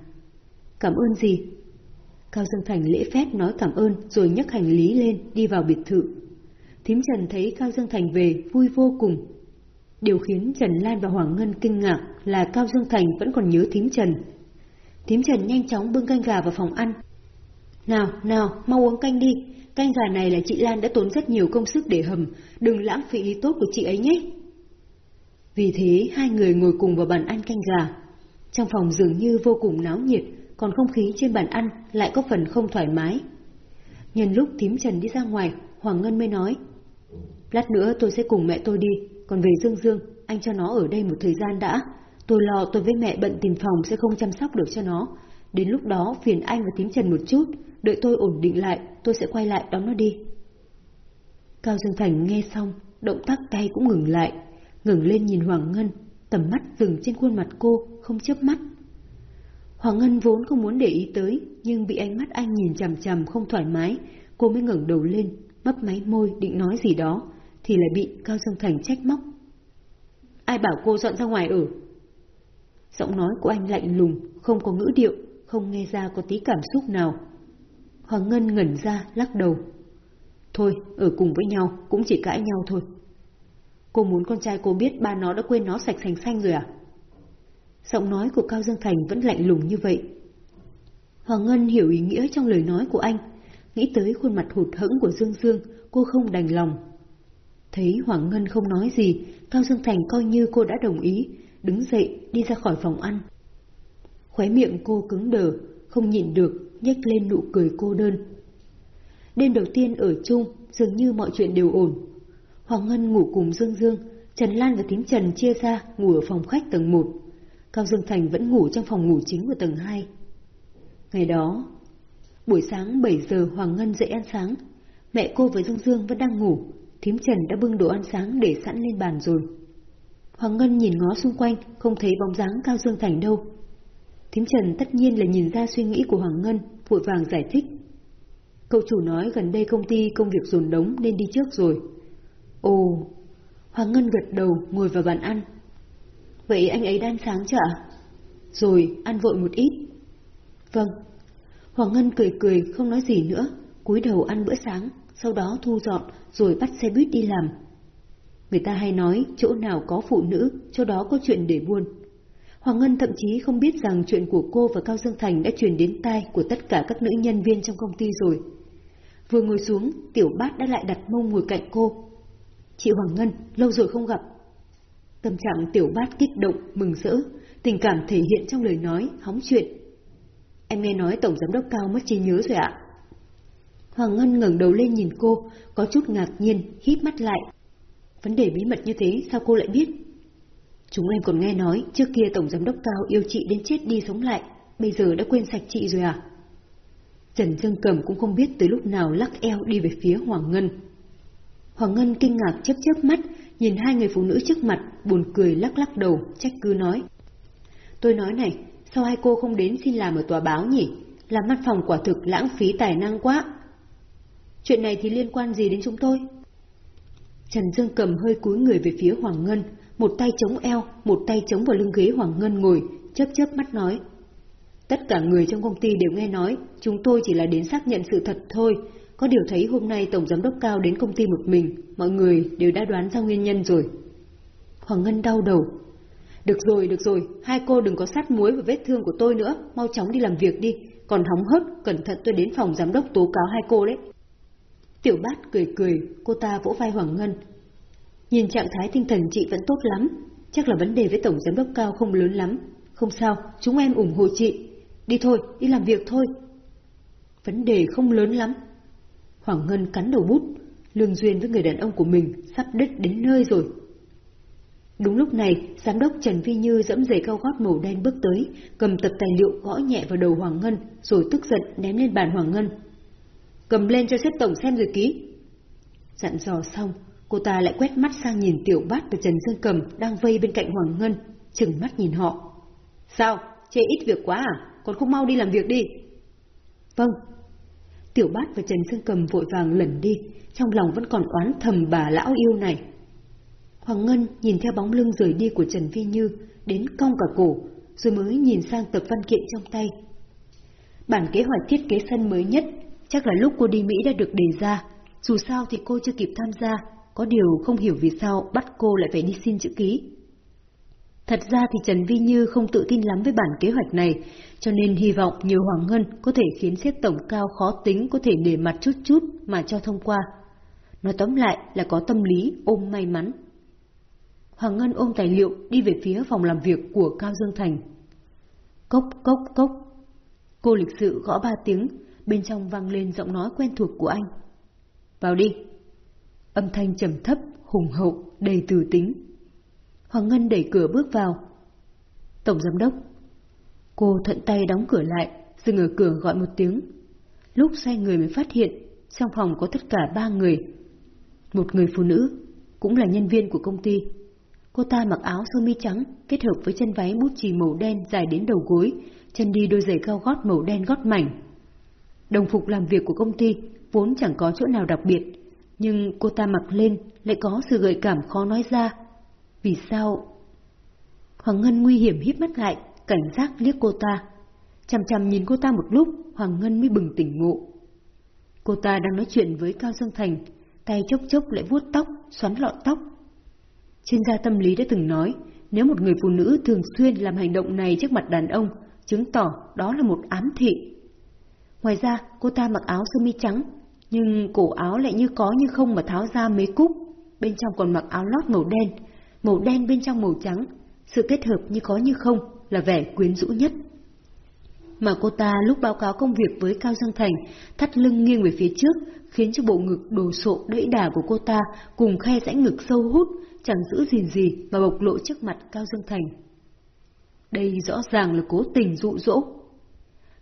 Cảm ơn gì? Cao Dương Thành lễ phép nói cảm ơn rồi nhấc hành lý lên đi vào biệt thự. Thím Trần thấy Cao Dương Thành về vui vô cùng. Điều khiến Trần Lan và Hoàng Ngân kinh ngạc là Cao Dương Thành vẫn còn nhớ thím Trần. Thím Trần nhanh chóng bưng canh gà vào phòng ăn. Nào, nào, mau uống canh đi. Canh gà này là chị Lan đã tốn rất nhiều công sức để hầm, đừng lãng phí ý tốt của chị ấy nhé. Vì thế, hai người ngồi cùng vào bàn ăn canh gà. Trong phòng dường như vô cùng náo nhiệt, còn không khí trên bàn ăn lại có phần không thoải mái. Nhân lúc thím Trần đi ra ngoài, Hoàng Ngân mới nói. Lát nữa tôi sẽ cùng mẹ tôi đi, còn về Dương Dương, anh cho nó ở đây một thời gian đã. Tôi lo tôi với mẹ bận tìm phòng sẽ không chăm sóc được cho nó. Đến lúc đó phiền anh và thím Trần một chút, đợi tôi ổn định lại, tôi sẽ quay lại đón nó đi. Cao Dương Thành nghe xong, động tác tay cũng ngừng lại, ngừng lên nhìn Hoàng Ngân, tầm mắt dừng trên khuôn mặt cô, không chớp mắt. Hoàng Ngân vốn không muốn để ý tới, nhưng bị ánh mắt anh nhìn chằm chằm không thoải mái, cô mới ngẩng đầu lên, mấp máy môi định nói gì đó, thì lại bị Cao Dương Thành trách móc. Ai bảo cô dọn ra ngoài ở? Giọng nói của anh lạnh lùng, không có ngữ điệu, không nghe ra có tí cảm xúc nào. Hoàng Ngân ngẩn ra, lắc đầu. Thôi, ở cùng với nhau, cũng chỉ cãi nhau thôi. Cô muốn con trai cô biết ba nó đã quên nó sạch sành xanh rồi à? Giọng nói của Cao Dương Thành vẫn lạnh lùng như vậy. Hoàng Ngân hiểu ý nghĩa trong lời nói của anh, nghĩ tới khuôn mặt hụt hẫng của Dương Dương, cô không đành lòng. Thấy Hoàng Ngân không nói gì, Cao Dương Thành coi như cô đã đồng ý, đứng dậy đi ra khỏi phòng ăn. Khóe miệng cô cứng đờ, không nhịn được, nhếch lên nụ cười cô đơn. Đêm đầu tiên ở chung, dường như mọi chuyện đều ổn. Hoàng Ngân ngủ cùng Dương Dương, Trần Lan và Tím Trần chia ra ngủ ở phòng khách tầng 1. Cao Dương Thành vẫn ngủ trong phòng ngủ chính của tầng 2. Ngày đó, buổi sáng 7 giờ Hoàng Ngân dậy ăn sáng. Mẹ cô với Dương Dương vẫn đang ngủ, Thím Trần đã bưng đồ ăn sáng để sẵn lên bàn rồi. Hoàng Ngân nhìn ngó xung quanh, không thấy bóng dáng Cao Dương Thành đâu. Thím Trần tất nhiên là nhìn ra suy nghĩ của Hoàng Ngân, vội vàng giải thích. Cậu chủ nói gần đây công ty công việc dồn đống nên đi trước rồi. Ồ, Hoàng Ngân gật đầu ngồi vào bàn ăn. Vậy anh ấy đang sáng chưa? Rồi, ăn vội một ít. Vâng. Hoàng Ngân cười cười không nói gì nữa, cúi đầu ăn bữa sáng, sau đó thu dọn rồi bắt xe buýt đi làm. Người ta hay nói chỗ nào có phụ nữ, chỗ đó có chuyện để buôn. Hoàng Ngân thậm chí không biết rằng chuyện của cô và Cao Dương Thành đã truyền đến tai của tất cả các nữ nhân viên trong công ty rồi. Vừa ngồi xuống, Tiểu Bát đã lại đặt mông ngồi cạnh cô. Chị Hoàng Ngân, lâu rồi không gặp. Tâm trạng Tiểu Bát kích động, mừng rỡ, tình cảm thể hiện trong lời nói, hóng chuyện. Em nghe nói Tổng Giám đốc Cao mất trí nhớ rồi ạ. Hoàng Ngân ngẩng đầu lên nhìn cô, có chút ngạc nhiên, híp mắt lại. Vấn đề bí mật như thế sao cô lại biết? Chúng em còn nghe nói trước kia Tổng Giám đốc Cao yêu chị đến chết đi sống lại, bây giờ đã quên sạch chị rồi à? Trần Dương Cầm cũng không biết từ lúc nào lắc eo đi về phía Hoàng Ngân. Hoàng Ngân kinh ngạc chớp chớp mắt, nhìn hai người phụ nữ trước mặt, buồn cười lắc lắc đầu, trách cứ nói. Tôi nói này, sao hai cô không đến xin làm ở tòa báo nhỉ? Làm văn phòng quả thực lãng phí tài năng quá. Chuyện này thì liên quan gì đến chúng tôi? Trần Dương cầm hơi cúi người về phía Hoàng Ngân, một tay chống eo, một tay chống vào lưng ghế Hoàng Ngân ngồi, chớp chớp mắt nói. Tất cả người trong công ty đều nghe nói, chúng tôi chỉ là đến xác nhận sự thật thôi. Có điều thấy hôm nay Tổng Giám đốc Cao đến công ty một mình, mọi người đều đã đoán ra nguyên nhân rồi. Hoàng Ngân đau đầu. Được rồi, được rồi, hai cô đừng có sát muối vào vết thương của tôi nữa, mau chóng đi làm việc đi, còn hóng hớt, cẩn thận tôi đến phòng giám đốc tố cáo hai cô đấy. Tiểu bát cười cười, cô ta vỗ vai Hoàng Ngân. Nhìn trạng thái tinh thần chị vẫn tốt lắm, chắc là vấn đề với Tổng Giám đốc Cao không lớn lắm. Không sao, chúng em ủng hộ chị. Đi thôi, đi làm việc thôi. Vấn đề không lớn lắm. Hoàng Ngân cắn đầu bút, lương duyên với người đàn ông của mình sắp đứt đến nơi rồi. Đúng lúc này, giám đốc Trần Vi Như dẫm giày cao gót màu đen bước tới, cầm tập tài liệu gõ nhẹ vào đầu Hoàng Ngân, rồi tức giận ném lên bàn Hoàng Ngân. Cầm lên cho xếp tổng xem rồi ký. Dặn dò xong, cô ta lại quét mắt sang nhìn Tiểu Bát và Trần Dương Cầm đang vây bên cạnh Hoàng Ngân, chừng mắt nhìn họ. Sao? Chê ít việc quá à? Còn không mau đi làm việc đi. Vâng. Tiểu Bát và Trần Sương Cầm vội vàng lẩn đi, trong lòng vẫn còn oán thầm bà lão yêu này. Hoàng Ngân nhìn theo bóng lưng rời đi của Trần Vi Như, đến cong cả cổ, rồi mới nhìn sang tập văn kiện trong tay. Bản kế hoạch thiết kế sân mới nhất, chắc là lúc cô đi Mỹ đã được đề ra. Dù sao thì cô chưa kịp tham gia, có điều không hiểu vì sao bắt cô lại phải đi xin chữ ký. Thật ra thì Trần Vi Như không tự tin lắm với bản kế hoạch này, cho nên hy vọng nhiều Hoàng Ngân có thể khiến xét tổng cao khó tính có thể để mặt chút chút mà cho thông qua. Nói tóm lại là có tâm lý ôm may mắn. Hoàng Ngân ôm tài liệu đi về phía phòng làm việc của Cao Dương Thành. Cốc, cốc, cốc. Cô lịch sự gõ ba tiếng, bên trong vang lên giọng nói quen thuộc của anh. Vào đi. Âm thanh trầm thấp, hùng hậu, đầy từ tính. Hoàng Ngân đẩy cửa bước vào. Tổng giám đốc. Cô thuận tay đóng cửa lại, dừng ở cửa gọi một tiếng. Lúc xoay người mới phát hiện, trong phòng có tất cả ba người. Một người phụ nữ, cũng là nhân viên của công ty. Cô ta mặc áo sơ mi trắng, kết hợp với chân váy bút chì màu đen dài đến đầu gối, chân đi đôi giày cao gót màu đen gót mảnh. Đồng phục làm việc của công ty vốn chẳng có chỗ nào đặc biệt, nhưng cô ta mặc lên lại có sự gợi cảm khó nói ra. Vì sao? Hoàng Ngân nguy hiểm híp mắt lại, cảnh giác liếc cô ta. Chằm chằm nhìn cô ta một lúc, Hoàng Ngân mới bừng tỉnh ngộ. Cô ta đang nói chuyện với Cao Dương Thành, tay chốc chốc lại vuốt tóc, xoắn lọn tóc. Chuyên gia tâm lý đã từng nói, nếu một người phụ nữ thường xuyên làm hành động này trước mặt đàn ông, chứng tỏ đó là một ám thị. Ngoài ra, cô ta mặc áo sơ mi trắng, nhưng cổ áo lại như có như không mà tháo ra mấy cúc, bên trong còn mặc áo lót màu đen, màu đen bên trong màu trắng, sự kết hợp như có như không là vẻ quyến rũ nhất. Mà cô ta lúc báo cáo công việc với Cao Dương Thành, thắt lưng nghiêng về phía trước, khiến cho bộ ngực đồ sộ đẫy đà của cô ta cùng khe rãnh ngực sâu hút, chẳng giữ gìn gì mà bộc lộ trước mặt Cao Dương Thành. Đây rõ ràng là cố tình dụ dỗ.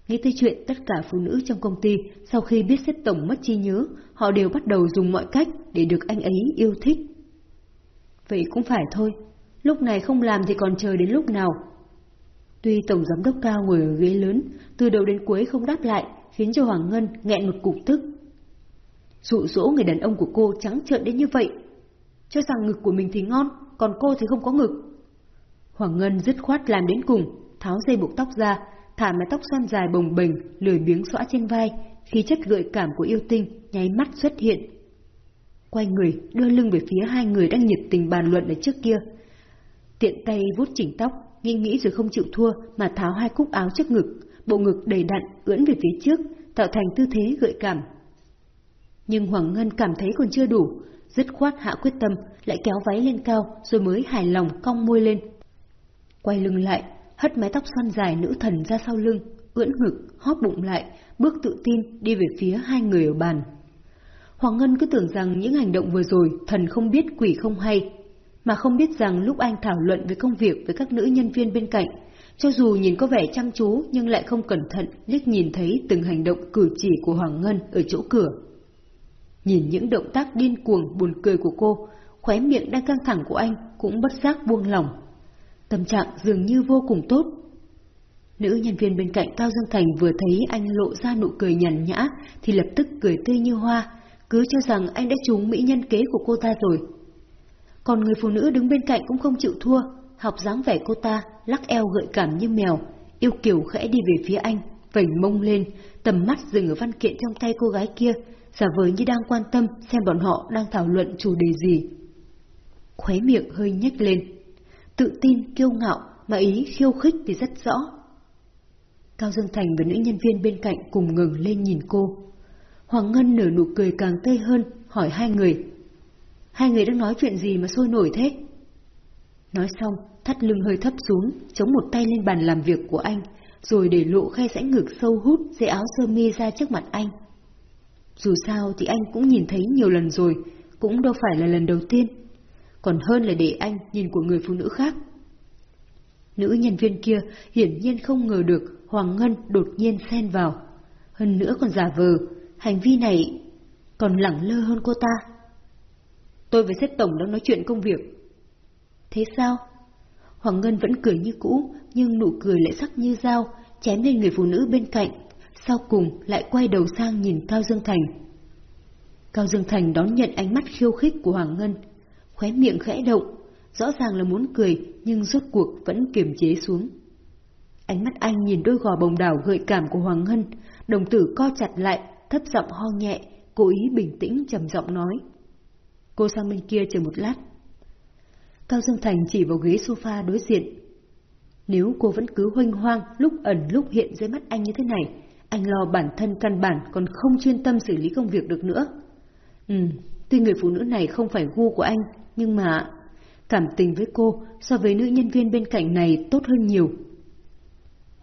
Nghĩ tới chuyện tất cả phụ nữ trong công ty sau khi biết xếp tổng mất chi nhớ, họ đều bắt đầu dùng mọi cách để được anh ấy yêu thích. Vậy cũng phải thôi, lúc này không làm thì còn chờ đến lúc nào. Tuy Tổng Giám đốc Cao ngồi ở ghế lớn, từ đầu đến cuối không đáp lại, khiến cho Hoàng Ngân nghẹn một cục tức. Dụ dỗ người đàn ông của cô trắng trợn đến như vậy. Cho rằng ngực của mình thì ngon, còn cô thì không có ngực. Hoàng Ngân dứt khoát làm đến cùng, tháo dây buộc tóc ra, thả mái tóc xoăn dài bồng bềnh, lười biếng xõa trên vai, khí chất gợi cảm của yêu tinh nháy mắt xuất hiện. Quay người, đưa lưng về phía hai người đang nhiệt tình bàn luận ở trước kia. Tiện tay vuốt chỉnh tóc, nghĩ nghĩ rồi không chịu thua mà tháo hai cúc áo trước ngực, bộ ngực đầy đặn ưỡn về phía trước, tạo thành tư thế gợi cảm. Nhưng Hoàng Ngân cảm thấy còn chưa đủ, dứt khoát hạ quyết tâm, lại kéo váy lên cao rồi mới hài lòng cong môi lên. Quay lưng lại, hất mái tóc xoăn dài nữ thần ra sau lưng, ưỡn ngực, hóp bụng lại, bước tự tin đi về phía hai người ở bàn. Hoàng Ngân cứ tưởng rằng những hành động vừa rồi thần không biết quỷ không hay, mà không biết rằng lúc anh thảo luận về công việc với các nữ nhân viên bên cạnh, cho dù nhìn có vẻ chăm chú nhưng lại không cẩn thận liếc nhìn thấy từng hành động cử chỉ của Hoàng Ngân ở chỗ cửa. Nhìn những động tác điên cuồng buồn cười của cô, khóe miệng đang căng thẳng của anh cũng bất giác buông lỏng. Tâm trạng dường như vô cùng tốt. Nữ nhân viên bên cạnh Cao Dương Thành vừa thấy anh lộ ra nụ cười nhàn nhã thì lập tức cười tươi như hoa, cứ cho rằng anh đã trúng mỹ nhân kế của cô ta rồi. Còn người phụ nữ đứng bên cạnh cũng không chịu thua, học dáng vẻ cô ta, lắc eo gợi cảm như mèo, yêu kiều khẽ đi về phía anh, vảnh mông lên, tầm mắt dừng ở văn kiện trong tay cô gái kia, giả vờ như đang quan tâm xem bọn họ đang thảo luận chủ đề gì. Khóe miệng hơi nhếch lên, tự tin, kiêu ngạo, mà ý khiêu khích thì rất rõ. Cao Dương Thành và nữ nhân viên bên cạnh cùng ngừng lên nhìn cô. Hoàng Ngân nở nụ cười càng tươi hơn, hỏi hai người. Hai người đang nói chuyện gì mà sôi nổi thế? Nói xong, thắt lưng hơi thấp xuống, chống một tay lên bàn làm việc của anh, rồi để lộ khe rãnh ngực sâu hút dây áo sơ mi ra trước mặt anh. Dù sao thì anh cũng nhìn thấy nhiều lần rồi, cũng đâu phải là lần đầu tiên. Còn hơn là để anh nhìn của người phụ nữ khác. Nữ nhân viên kia hiển nhiên không ngờ được Hoàng Ngân đột nhiên xen vào. Hơn nữa còn giả vờ, hành vi này còn lẳng lơ hơn cô ta. Tôi với sếp tổng đang nói chuyện công việc. Thế sao? Hoàng Ngân vẫn cười như cũ, nhưng nụ cười lại sắc như dao, chém lên người phụ nữ bên cạnh, sau cùng lại quay đầu sang nhìn Cao Dương Thành. Cao Dương Thành đón nhận ánh mắt khiêu khích của Hoàng Ngân, khóe miệng khẽ động, rõ ràng là muốn cười nhưng rốt cuộc vẫn kiềm chế xuống. Ánh mắt anh nhìn đôi gò bồng đảo gợi cảm của Hoàng Ngân, đồng tử co chặt lại, thấp giọng ho nhẹ, cố ý bình tĩnh trầm giọng nói. Cô sang bên kia chờ một lát. Cao Dương Thành chỉ vào ghế sofa đối diện. Nếu cô vẫn cứ hoanh hoang, lúc ẩn lúc hiện dưới mắt anh như thế này, anh lo bản thân căn bản còn không chuyên tâm xử lý công việc được nữa. Ừ, tuy người phụ nữ này không phải gu của anh, nhưng mà cảm tình với cô so với nữ nhân viên bên cạnh này tốt hơn nhiều.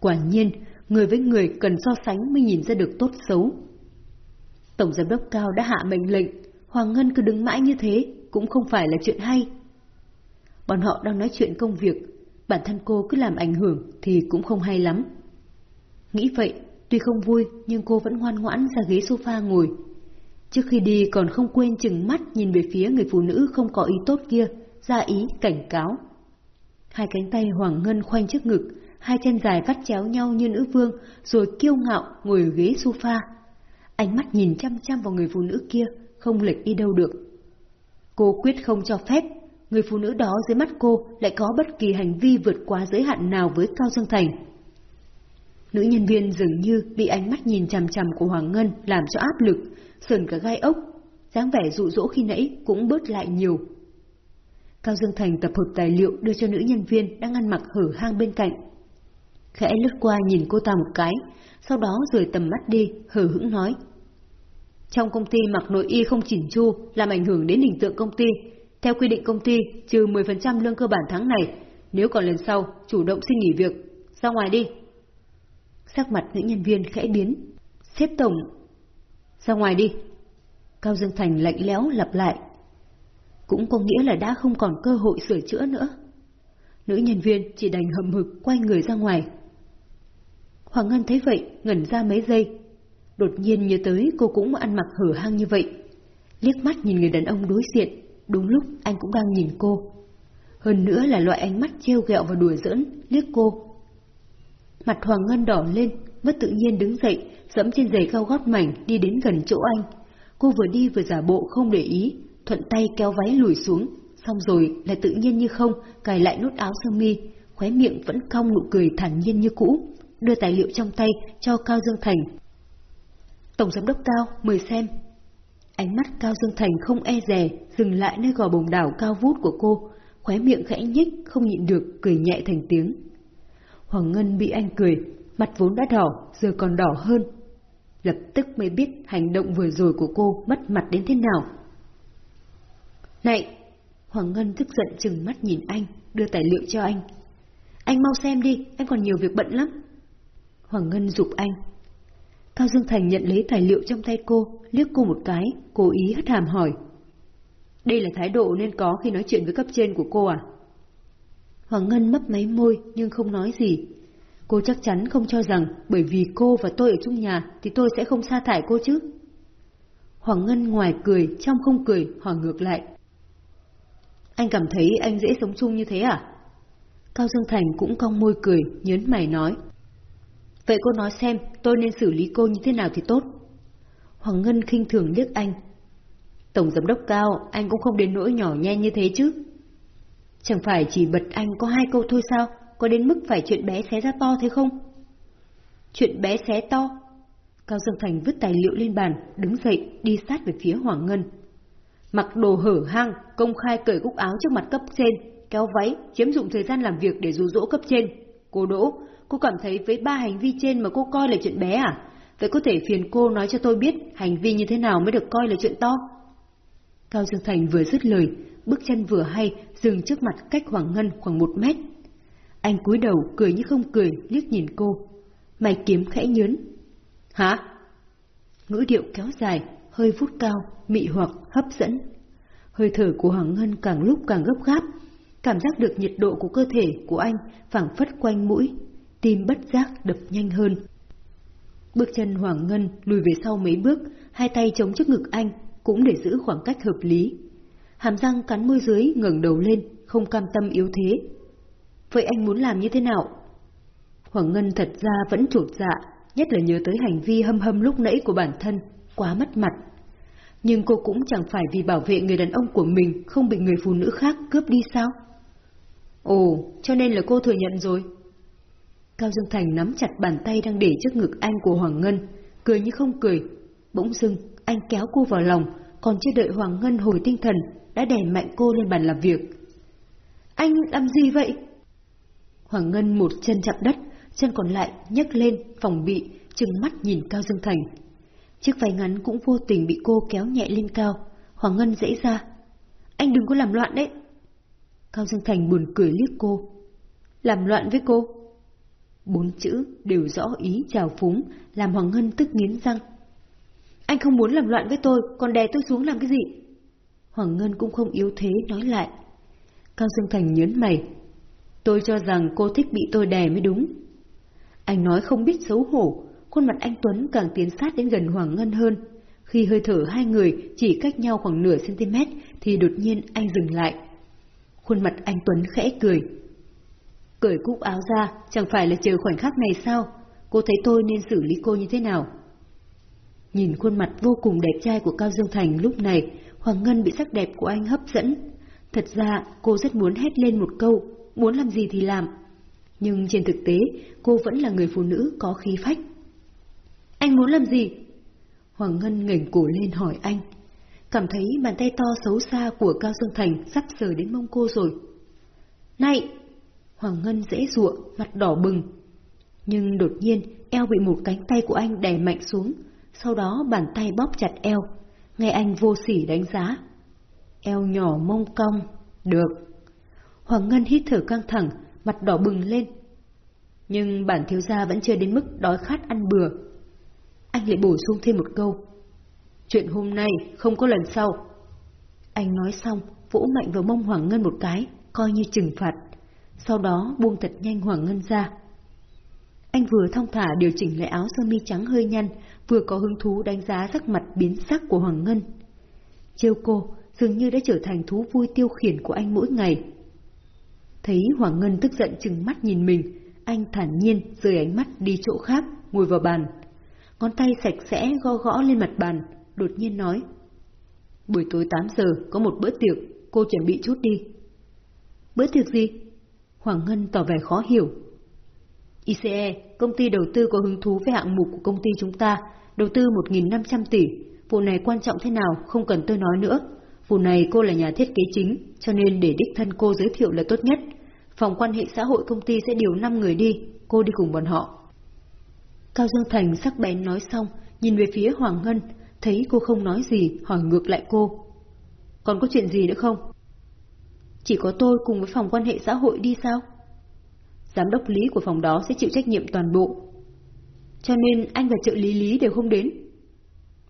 Quả nhiên, người với người cần so sánh mới nhìn ra được tốt xấu. Tổng giám đốc cao đã hạ mệnh lệnh, Hoàng Ngân cứ đứng mãi như thế cũng không phải là chuyện hay. Bọn họ đang nói chuyện công việc, bản thân cô cứ làm ảnh hưởng thì cũng không hay lắm. Nghĩ vậy, tuy không vui nhưng cô vẫn ngoan ngoãn ra ghế sofa ngồi. Trước khi đi còn không quên chừng mắt nhìn về phía người phụ nữ không có ý tốt kia, ra ý cảnh cáo. Hai cánh tay Hoàng Ngân khoanh trước ngực, hai chân dài vắt chéo nhau như nữ vương, rồi kiêu ngạo ngồi ở ghế sofa. Ánh mắt nhìn chăm chăm vào người phụ nữ kia, không lệch đi đâu được. Cô quyết không cho phép, người phụ nữ đó dưới mắt cô lại có bất kỳ hành vi vượt quá giới hạn nào với Cao Dương Thành. Nữ nhân viên dường như bị ánh mắt nhìn chằm chằm của Hoàng Ngân làm cho áp lực, sờn cả gai ốc, dáng vẻ dụ dỗ khi nãy cũng bớt lại nhiều. Cao Dương Thành tập hợp tài liệu đưa cho nữ nhân viên đang ăn mặc hở hang bên cạnh. Khẽ lướt qua nhìn cô ta một cái, sau đó rời tầm mắt đi, hờ hững nói. Trong công ty mặc nội y không chỉnh chu, làm ảnh hưởng đến hình tượng công ty. Theo quy định công ty, trừ 10% lương cơ bản tháng này, nếu còn lần sau, chủ động xin nghỉ việc. Ra ngoài đi. Sắc mặt nữ nhân viên khẽ biến. Xếp tổng. Ra ngoài đi. Cao Dương Thành lạnh lẽo lặp lại. Cũng có nghĩa là đã không còn cơ hội sửa chữa nữa. Nữ nhân viên chỉ đành hầm hực quay người ra ngoài. Hoàng Ngân thấy vậy, ngẩn ra mấy giây. Đột nhiên nhớ tới cô cũng ăn mặc hở hang như vậy. Liếc mắt nhìn người đàn ông đối diện, đúng lúc anh cũng đang nhìn cô. Hơn nữa là loại ánh mắt trêu ghẹo và đùa giỡn, liếc cô. Mặt Hoàng Ngân đỏ lên, mất tự nhiên đứng dậy, dẫm trên giày cao gót mảnh đi đến gần chỗ anh. Cô vừa đi vừa giả bộ không để ý, thuận tay kéo váy lùi xuống, xong rồi lại tự nhiên như không, cài lại nút áo sơ mi, khóe miệng vẫn cong nụ cười thản nhiên như cũ, đưa tài liệu trong tay cho Cao Dương Thành. Tổng giám đốc Cao, mời xem. Ánh mắt Cao Dương Thành không e dè, dừng lại nơi gò bồng đảo cao vút của cô, khóe miệng khẽ nhích, không nhịn được, cười nhẹ thành tiếng. Hoàng Ngân bị anh cười, mặt vốn đã đỏ, giờ còn đỏ hơn. Lập tức mới biết hành động vừa rồi của cô mất mặt đến thế nào. Này! Hoàng Ngân tức giận chừng mắt nhìn anh, đưa tài liệu cho anh. Anh mau xem đi, anh còn nhiều việc bận lắm. Hoàng Ngân dục anh. Cao Dương Thành nhận lấy tài liệu trong tay cô, liếc cô một cái, cố ý hất hàm hỏi. Đây là thái độ nên có khi nói chuyện với cấp trên của cô à? Hoàng Ngân mấp máy môi nhưng không nói gì. Cô chắc chắn không cho rằng bởi vì cô và tôi ở chung nhà thì tôi sẽ không sa thải cô chứ. Hoàng Ngân ngoài cười, trong không cười, hỏi ngược lại. Anh cảm thấy anh dễ sống chung như thế à? Cao Dương Thành cũng cong môi cười, nhớn mày nói. Vậy cô nói xem tôi nên xử lý cô như thế nào thì tốt. Hoàng Ngân khinh thường liếc anh. Tổng giám đốc cao, anh cũng không đến nỗi nhỏ nhen như thế chứ. Chẳng phải chỉ bật anh có hai câu thôi sao, có đến mức phải chuyện bé xé ra to thế không? Chuyện bé xé to? Cao Dương Thành vứt tài liệu lên bàn, đứng dậy, đi sát về phía Hoàng Ngân. Mặc đồ hở hang, công khai cởi cúc áo trước mặt cấp trên, kéo váy, chiếm dụng thời gian làm việc để dụ dỗ cấp trên. Cô Đỗ, cô cảm thấy với ba hành vi trên mà cô coi là chuyện bé à? Vậy có thể phiền cô nói cho tôi biết hành vi như thế nào mới được coi là chuyện to? Cao Dương Thành vừa dứt lời, bước chân vừa hay, dừng trước mặt cách Hoàng Ngân khoảng một mét. Anh cúi đầu, cười như không cười, liếc nhìn cô. Mày kiếm khẽ nhớn. Hả? Ngữ điệu kéo dài, hơi vút cao, mị hoặc, hấp dẫn. Hơi thở của Hoàng Ngân càng lúc càng gấp gáp, cảm giác được nhiệt độ của cơ thể của anh phảng phất quanh mũi, tim bất giác đập nhanh hơn. Bước chân Hoàng Ngân lùi về sau mấy bước, hai tay chống trước ngực anh, cũng để giữ khoảng cách hợp lý. Hàm răng cắn môi dưới ngẩng đầu lên, không cam tâm yếu thế. Vậy anh muốn làm như thế nào? Hoàng Ngân thật ra vẫn trột dạ, nhất là nhớ tới hành vi hâm hâm lúc nãy của bản thân, quá mất mặt. Nhưng cô cũng chẳng phải vì bảo vệ người đàn ông của mình không bị người phụ nữ khác cướp đi sao? Ồ, cho nên là cô thừa nhận rồi. Cao Dương Thành nắm chặt bàn tay đang để trước ngực anh của Hoàng Ngân, cười như không cười. Bỗng dưng, anh kéo cô vào lòng, còn chưa đợi Hoàng Ngân hồi tinh thần, đã đè mạnh cô lên bàn làm việc. Anh làm gì vậy? Hoàng Ngân một chân chạm đất, chân còn lại nhấc lên, phòng bị, trừng mắt nhìn Cao Dương Thành. Chiếc váy ngắn cũng vô tình bị cô kéo nhẹ lên cao. Hoàng Ngân dễ ra. Anh đừng có làm loạn đấy. Cao Dương Thành buồn cười liếc cô. Làm loạn với cô? Bốn chữ đều rõ ý chào phúng, làm Hoàng Ngân tức nghiến răng. Anh không muốn làm loạn với tôi, còn đè tôi xuống làm cái gì? Hoàng Ngân cũng không yếu thế nói lại. Cao Dương Thành nhớn mày. Tôi cho rằng cô thích bị tôi đè mới đúng. Anh nói không biết xấu hổ, khuôn mặt anh Tuấn càng tiến sát đến gần Hoàng Ngân hơn. Khi hơi thở hai người chỉ cách nhau khoảng nửa cm thì đột nhiên anh dừng lại. Khuôn mặt anh Tuấn khẽ cười. Cởi cúc áo ra, chẳng phải là chờ khoảnh khắc này sao? Cô thấy tôi nên xử lý cô như thế nào? Nhìn khuôn mặt vô cùng đẹp trai của Cao Dương Thành lúc này, Hoàng Ngân bị sắc đẹp của anh hấp dẫn. Thật ra, cô rất muốn hét lên một câu, muốn làm gì thì làm. Nhưng trên thực tế, cô vẫn là người phụ nữ có khí phách. Anh muốn làm gì? Hoàng Ngân ngẩng cổ lên hỏi anh. Cảm thấy bàn tay to xấu xa của Cao Dương Thành sắp sờ đến mông cô rồi. Này! Hoàng Ngân dễ dụa, mặt đỏ bừng. Nhưng đột nhiên, eo bị một cánh tay của anh đè mạnh xuống, sau đó bàn tay bóp chặt eo, nghe anh vô sỉ đánh giá. Eo nhỏ mông cong, được. Hoàng Ngân hít thở căng thẳng, mặt đỏ bừng lên. Nhưng bản thiếu gia vẫn chưa đến mức đói khát ăn bừa. Anh lại bổ sung thêm một câu. Chuyện hôm nay không có lần sau. Anh nói xong, vỗ mạnh vào mông Hoàng Ngân một cái, coi như trừng phạt. Sau đó buông thật nhanh Hoàng Ngân ra. Anh vừa thong thả điều chỉnh lại áo sơ mi trắng hơi nhăn, vừa có hứng thú đánh giá sắc mặt biến sắc của Hoàng Ngân. Chiêu cô dường như đã trở thành thú vui tiêu khiển của anh mỗi ngày. Thấy Hoàng Ngân tức giận chừng mắt nhìn mình, anh thản nhiên rời ánh mắt đi chỗ khác, ngồi vào bàn. Ngón tay sạch sẽ gõ gõ lên mặt bàn, đột nhiên nói. Buổi tối 8 giờ có một bữa tiệc, cô chuẩn bị chút đi. Bữa tiệc gì? Hoàng Ngân tỏ vẻ khó hiểu. ICE, công ty đầu tư có hứng thú với hạng mục của công ty chúng ta, đầu tư 1.500 tỷ. Vụ này quan trọng thế nào, không cần tôi nói nữa. Vụ này cô là nhà thiết kế chính, cho nên để đích thân cô giới thiệu là tốt nhất. Phòng quan hệ xã hội công ty sẽ điều 5 người đi, cô đi cùng bọn họ. Cao Dương Thành sắc bén nói xong, nhìn về phía Hoàng Ngân, thấy cô không nói gì, hỏi ngược lại cô. Còn có chuyện gì nữa không? Chỉ có tôi cùng với phòng quan hệ xã hội đi sao? Giám đốc lý của phòng đó sẽ chịu trách nhiệm toàn bộ. Cho nên anh và trợ lý lý đều không đến.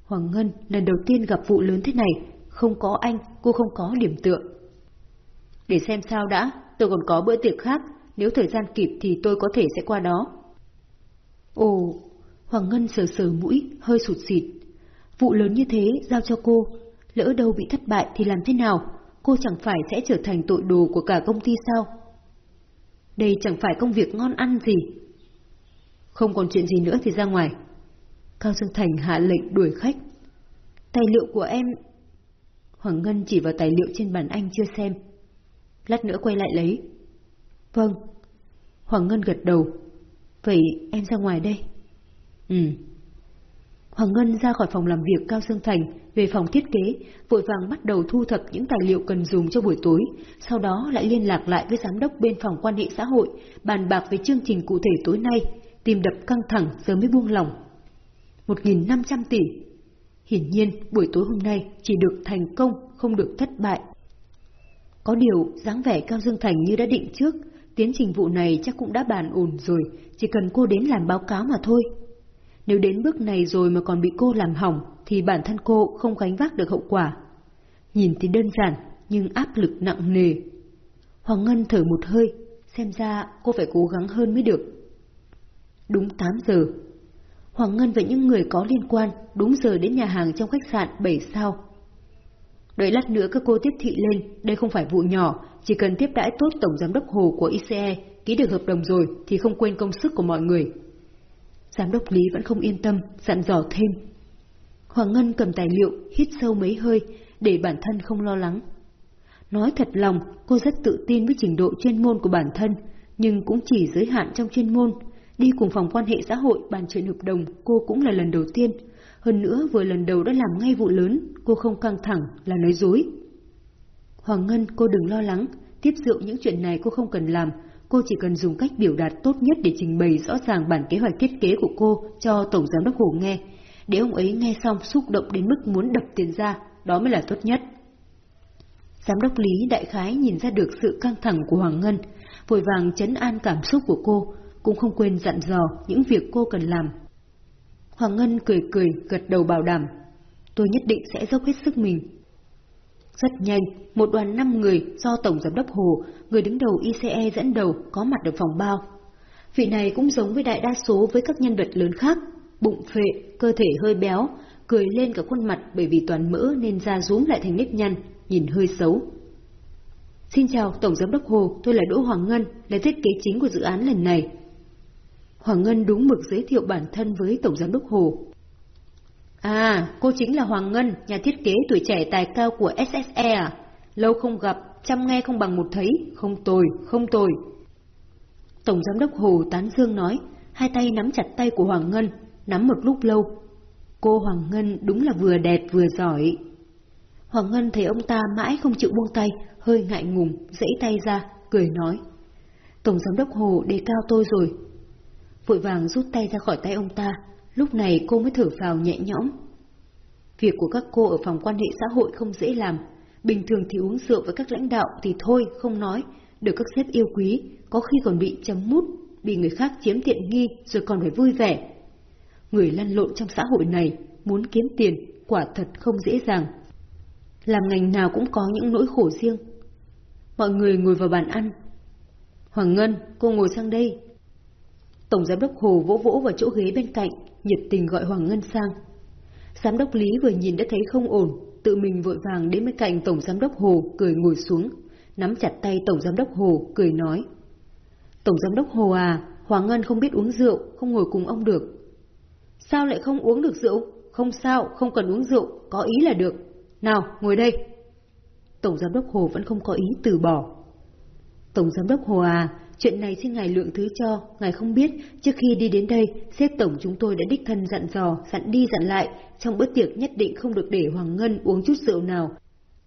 Hoàng Ngân lần đầu tiên gặp vụ lớn thế này, không có anh, cô không có điểm tựa. Để xem sao đã, tôi còn có bữa tiệc khác, nếu thời gian kịp thì tôi có thể sẽ qua đó. Ồ, Hoàng Ngân sờ sờ mũi, hơi sụt xịt. Vụ lớn như thế giao cho cô, lỡ đâu bị thất bại thì làm thế nào? Cô chẳng phải sẽ trở thành tội đồ của cả công ty sao? Đây chẳng phải công việc ngon ăn gì. Không còn chuyện gì nữa thì ra ngoài. Cao Dương Thành hạ lệnh đuổi khách. Tài liệu của em... Hoàng Ngân chỉ vào tài liệu trên bàn anh chưa xem. Lát nữa quay lại lấy. Vâng. Hoàng Ngân gật đầu. Vậy em ra ngoài đây. Ừ. Hoàng Ngân ra khỏi phòng làm việc Cao Dương Thành, về phòng thiết kế, vội vàng bắt đầu thu thập những tài liệu cần dùng cho buổi tối, sau đó lại liên lạc lại với giám đốc bên phòng quan hệ xã hội, bàn bạc về chương trình cụ thể tối nay, tìm đập căng thẳng giờ mới buông lòng. 1.500 tỷ. Hiển nhiên, buổi tối hôm nay chỉ được thành công, không được thất bại. Có điều, dáng vẻ Cao Dương Thành như đã định trước, tiến trình vụ này chắc cũng đã bàn ổn rồi, chỉ cần cô đến làm báo cáo mà thôi. Nếu đến bước này rồi mà còn bị cô làm hỏng, thì bản thân cô không gánh vác được hậu quả. Nhìn thì đơn giản, nhưng áp lực nặng nề. Hoàng Ngân thở một hơi, xem ra cô phải cố gắng hơn mới được. Đúng 8 giờ, Hoàng Ngân và những người có liên quan đúng giờ đến nhà hàng trong khách sạn 7 sao. Đợi lát nữa các cô tiếp thị lên, đây không phải vụ nhỏ, chỉ cần tiếp đãi tốt Tổng Giám đốc Hồ của ICE, ký được hợp đồng rồi thì không quên công sức của mọi người. Giám đốc Lý vẫn không yên tâm, dặn dò thêm. Hoàng Ngân cầm tài liệu, hít sâu mấy hơi, để bản thân không lo lắng. Nói thật lòng, cô rất tự tin với trình độ chuyên môn của bản thân, nhưng cũng chỉ giới hạn trong chuyên môn. Đi cùng phòng quan hệ xã hội bàn chuyện hợp đồng cô cũng là lần đầu tiên. Hơn nữa vừa lần đầu đã làm ngay vụ lớn, cô không căng thẳng là nói dối. Hoàng Ngân cô đừng lo lắng, tiếp rượu những chuyện này cô không cần làm, cô chỉ cần dùng cách biểu đạt tốt nhất để trình bày rõ ràng bản kế hoạch thiết kế của cô cho Tổng Giám đốc Hồ nghe, để ông ấy nghe xong xúc động đến mức muốn đập tiền ra, đó mới là tốt nhất. Giám đốc Lý đại khái nhìn ra được sự căng thẳng của Hoàng Ngân, vội vàng chấn an cảm xúc của cô, cũng không quên dặn dò những việc cô cần làm. Hoàng Ngân cười cười, gật đầu bảo đảm. Tôi nhất định sẽ dốc hết sức mình. Rất nhanh, một đoàn năm người do Tổng Giám đốc Hồ, người đứng đầu ICE dẫn đầu, có mặt ở phòng bao. Vị này cũng giống với đại đa số với các nhân vật lớn khác, bụng phệ, cơ thể hơi béo, cười lên cả khuôn mặt bởi vì toàn mỡ nên da rúm lại thành nếp nhăn, nhìn hơi xấu. Xin chào Tổng Giám đốc Hồ, tôi là Đỗ Hoàng Ngân, là thiết kế chính của dự án lần này. Hoàng Ngân đúng mực giới thiệu bản thân với Tổng Giám đốc Hồ. À, cô chính là Hoàng Ngân, nhà thiết kế tuổi trẻ tài cao của SSE à? Lâu không gặp, chăm nghe không bằng một thấy, không tồi, không tồi. Tổng Giám đốc Hồ tán dương nói, hai tay nắm chặt tay của Hoàng Ngân, nắm một lúc lâu. Cô Hoàng Ngân đúng là vừa đẹp vừa giỏi. Hoàng Ngân thấy ông ta mãi không chịu buông tay, hơi ngại ngùng, dãy tay ra, cười nói. Tổng Giám đốc Hồ đề cao tôi rồi, vội vàng rút tay ra khỏi tay ông ta, lúc này cô mới thở vào nhẹ nhõm. Việc của các cô ở phòng quan hệ xã hội không dễ làm, bình thường thì uống rượu với các lãnh đạo thì thôi, không nói, được các sếp yêu quý, có khi còn bị chấm mút, bị người khác chiếm tiện nghi rồi còn phải vui vẻ. Người lăn lộn trong xã hội này, muốn kiếm tiền, quả thật không dễ dàng. Làm ngành nào cũng có những nỗi khổ riêng. Mọi người ngồi vào bàn ăn. Hoàng Ngân, cô ngồi sang đây, Tổng giám đốc Hồ vỗ vỗ vào chỗ ghế bên cạnh, nhiệt tình gọi Hoàng Ngân sang. Giám đốc Lý vừa nhìn đã thấy không ổn, tự mình vội vàng đến bên cạnh Tổng giám đốc Hồ cười ngồi xuống, nắm chặt tay Tổng giám đốc Hồ cười nói. Tổng giám đốc Hồ à, Hoàng Ngân không biết uống rượu, không ngồi cùng ông được. Sao lại không uống được rượu? Không sao, không cần uống rượu, có ý là được. Nào, ngồi đây. Tổng giám đốc Hồ vẫn không có ý từ bỏ. Tổng giám đốc Hồ à, Chuyện này xin ngài lượng thứ cho, ngài không biết, trước khi đi đến đây, sếp tổng chúng tôi đã đích thân dặn dò, dặn đi dặn lại, trong bữa tiệc nhất định không được để Hoàng Ngân uống chút rượu nào.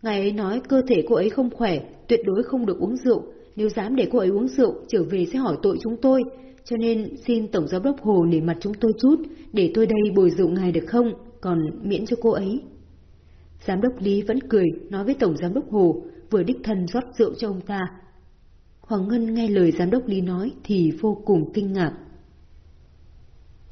Ngài ấy nói cơ thể cô ấy không khỏe, tuyệt đối không được uống rượu, nếu dám để cô ấy uống rượu, trở về sẽ hỏi tội chúng tôi. Cho nên xin Tổng Giám đốc Hồ nể mặt chúng tôi chút, để tôi đây bồi rượu ngài được không, còn miễn cho cô ấy. Giám đốc Lý vẫn cười, nói với Tổng Giám đốc Hồ, vừa đích thân rót rượu cho ông ta, Hoàng Ngân nghe lời giám đốc Lý nói thì vô cùng kinh ngạc.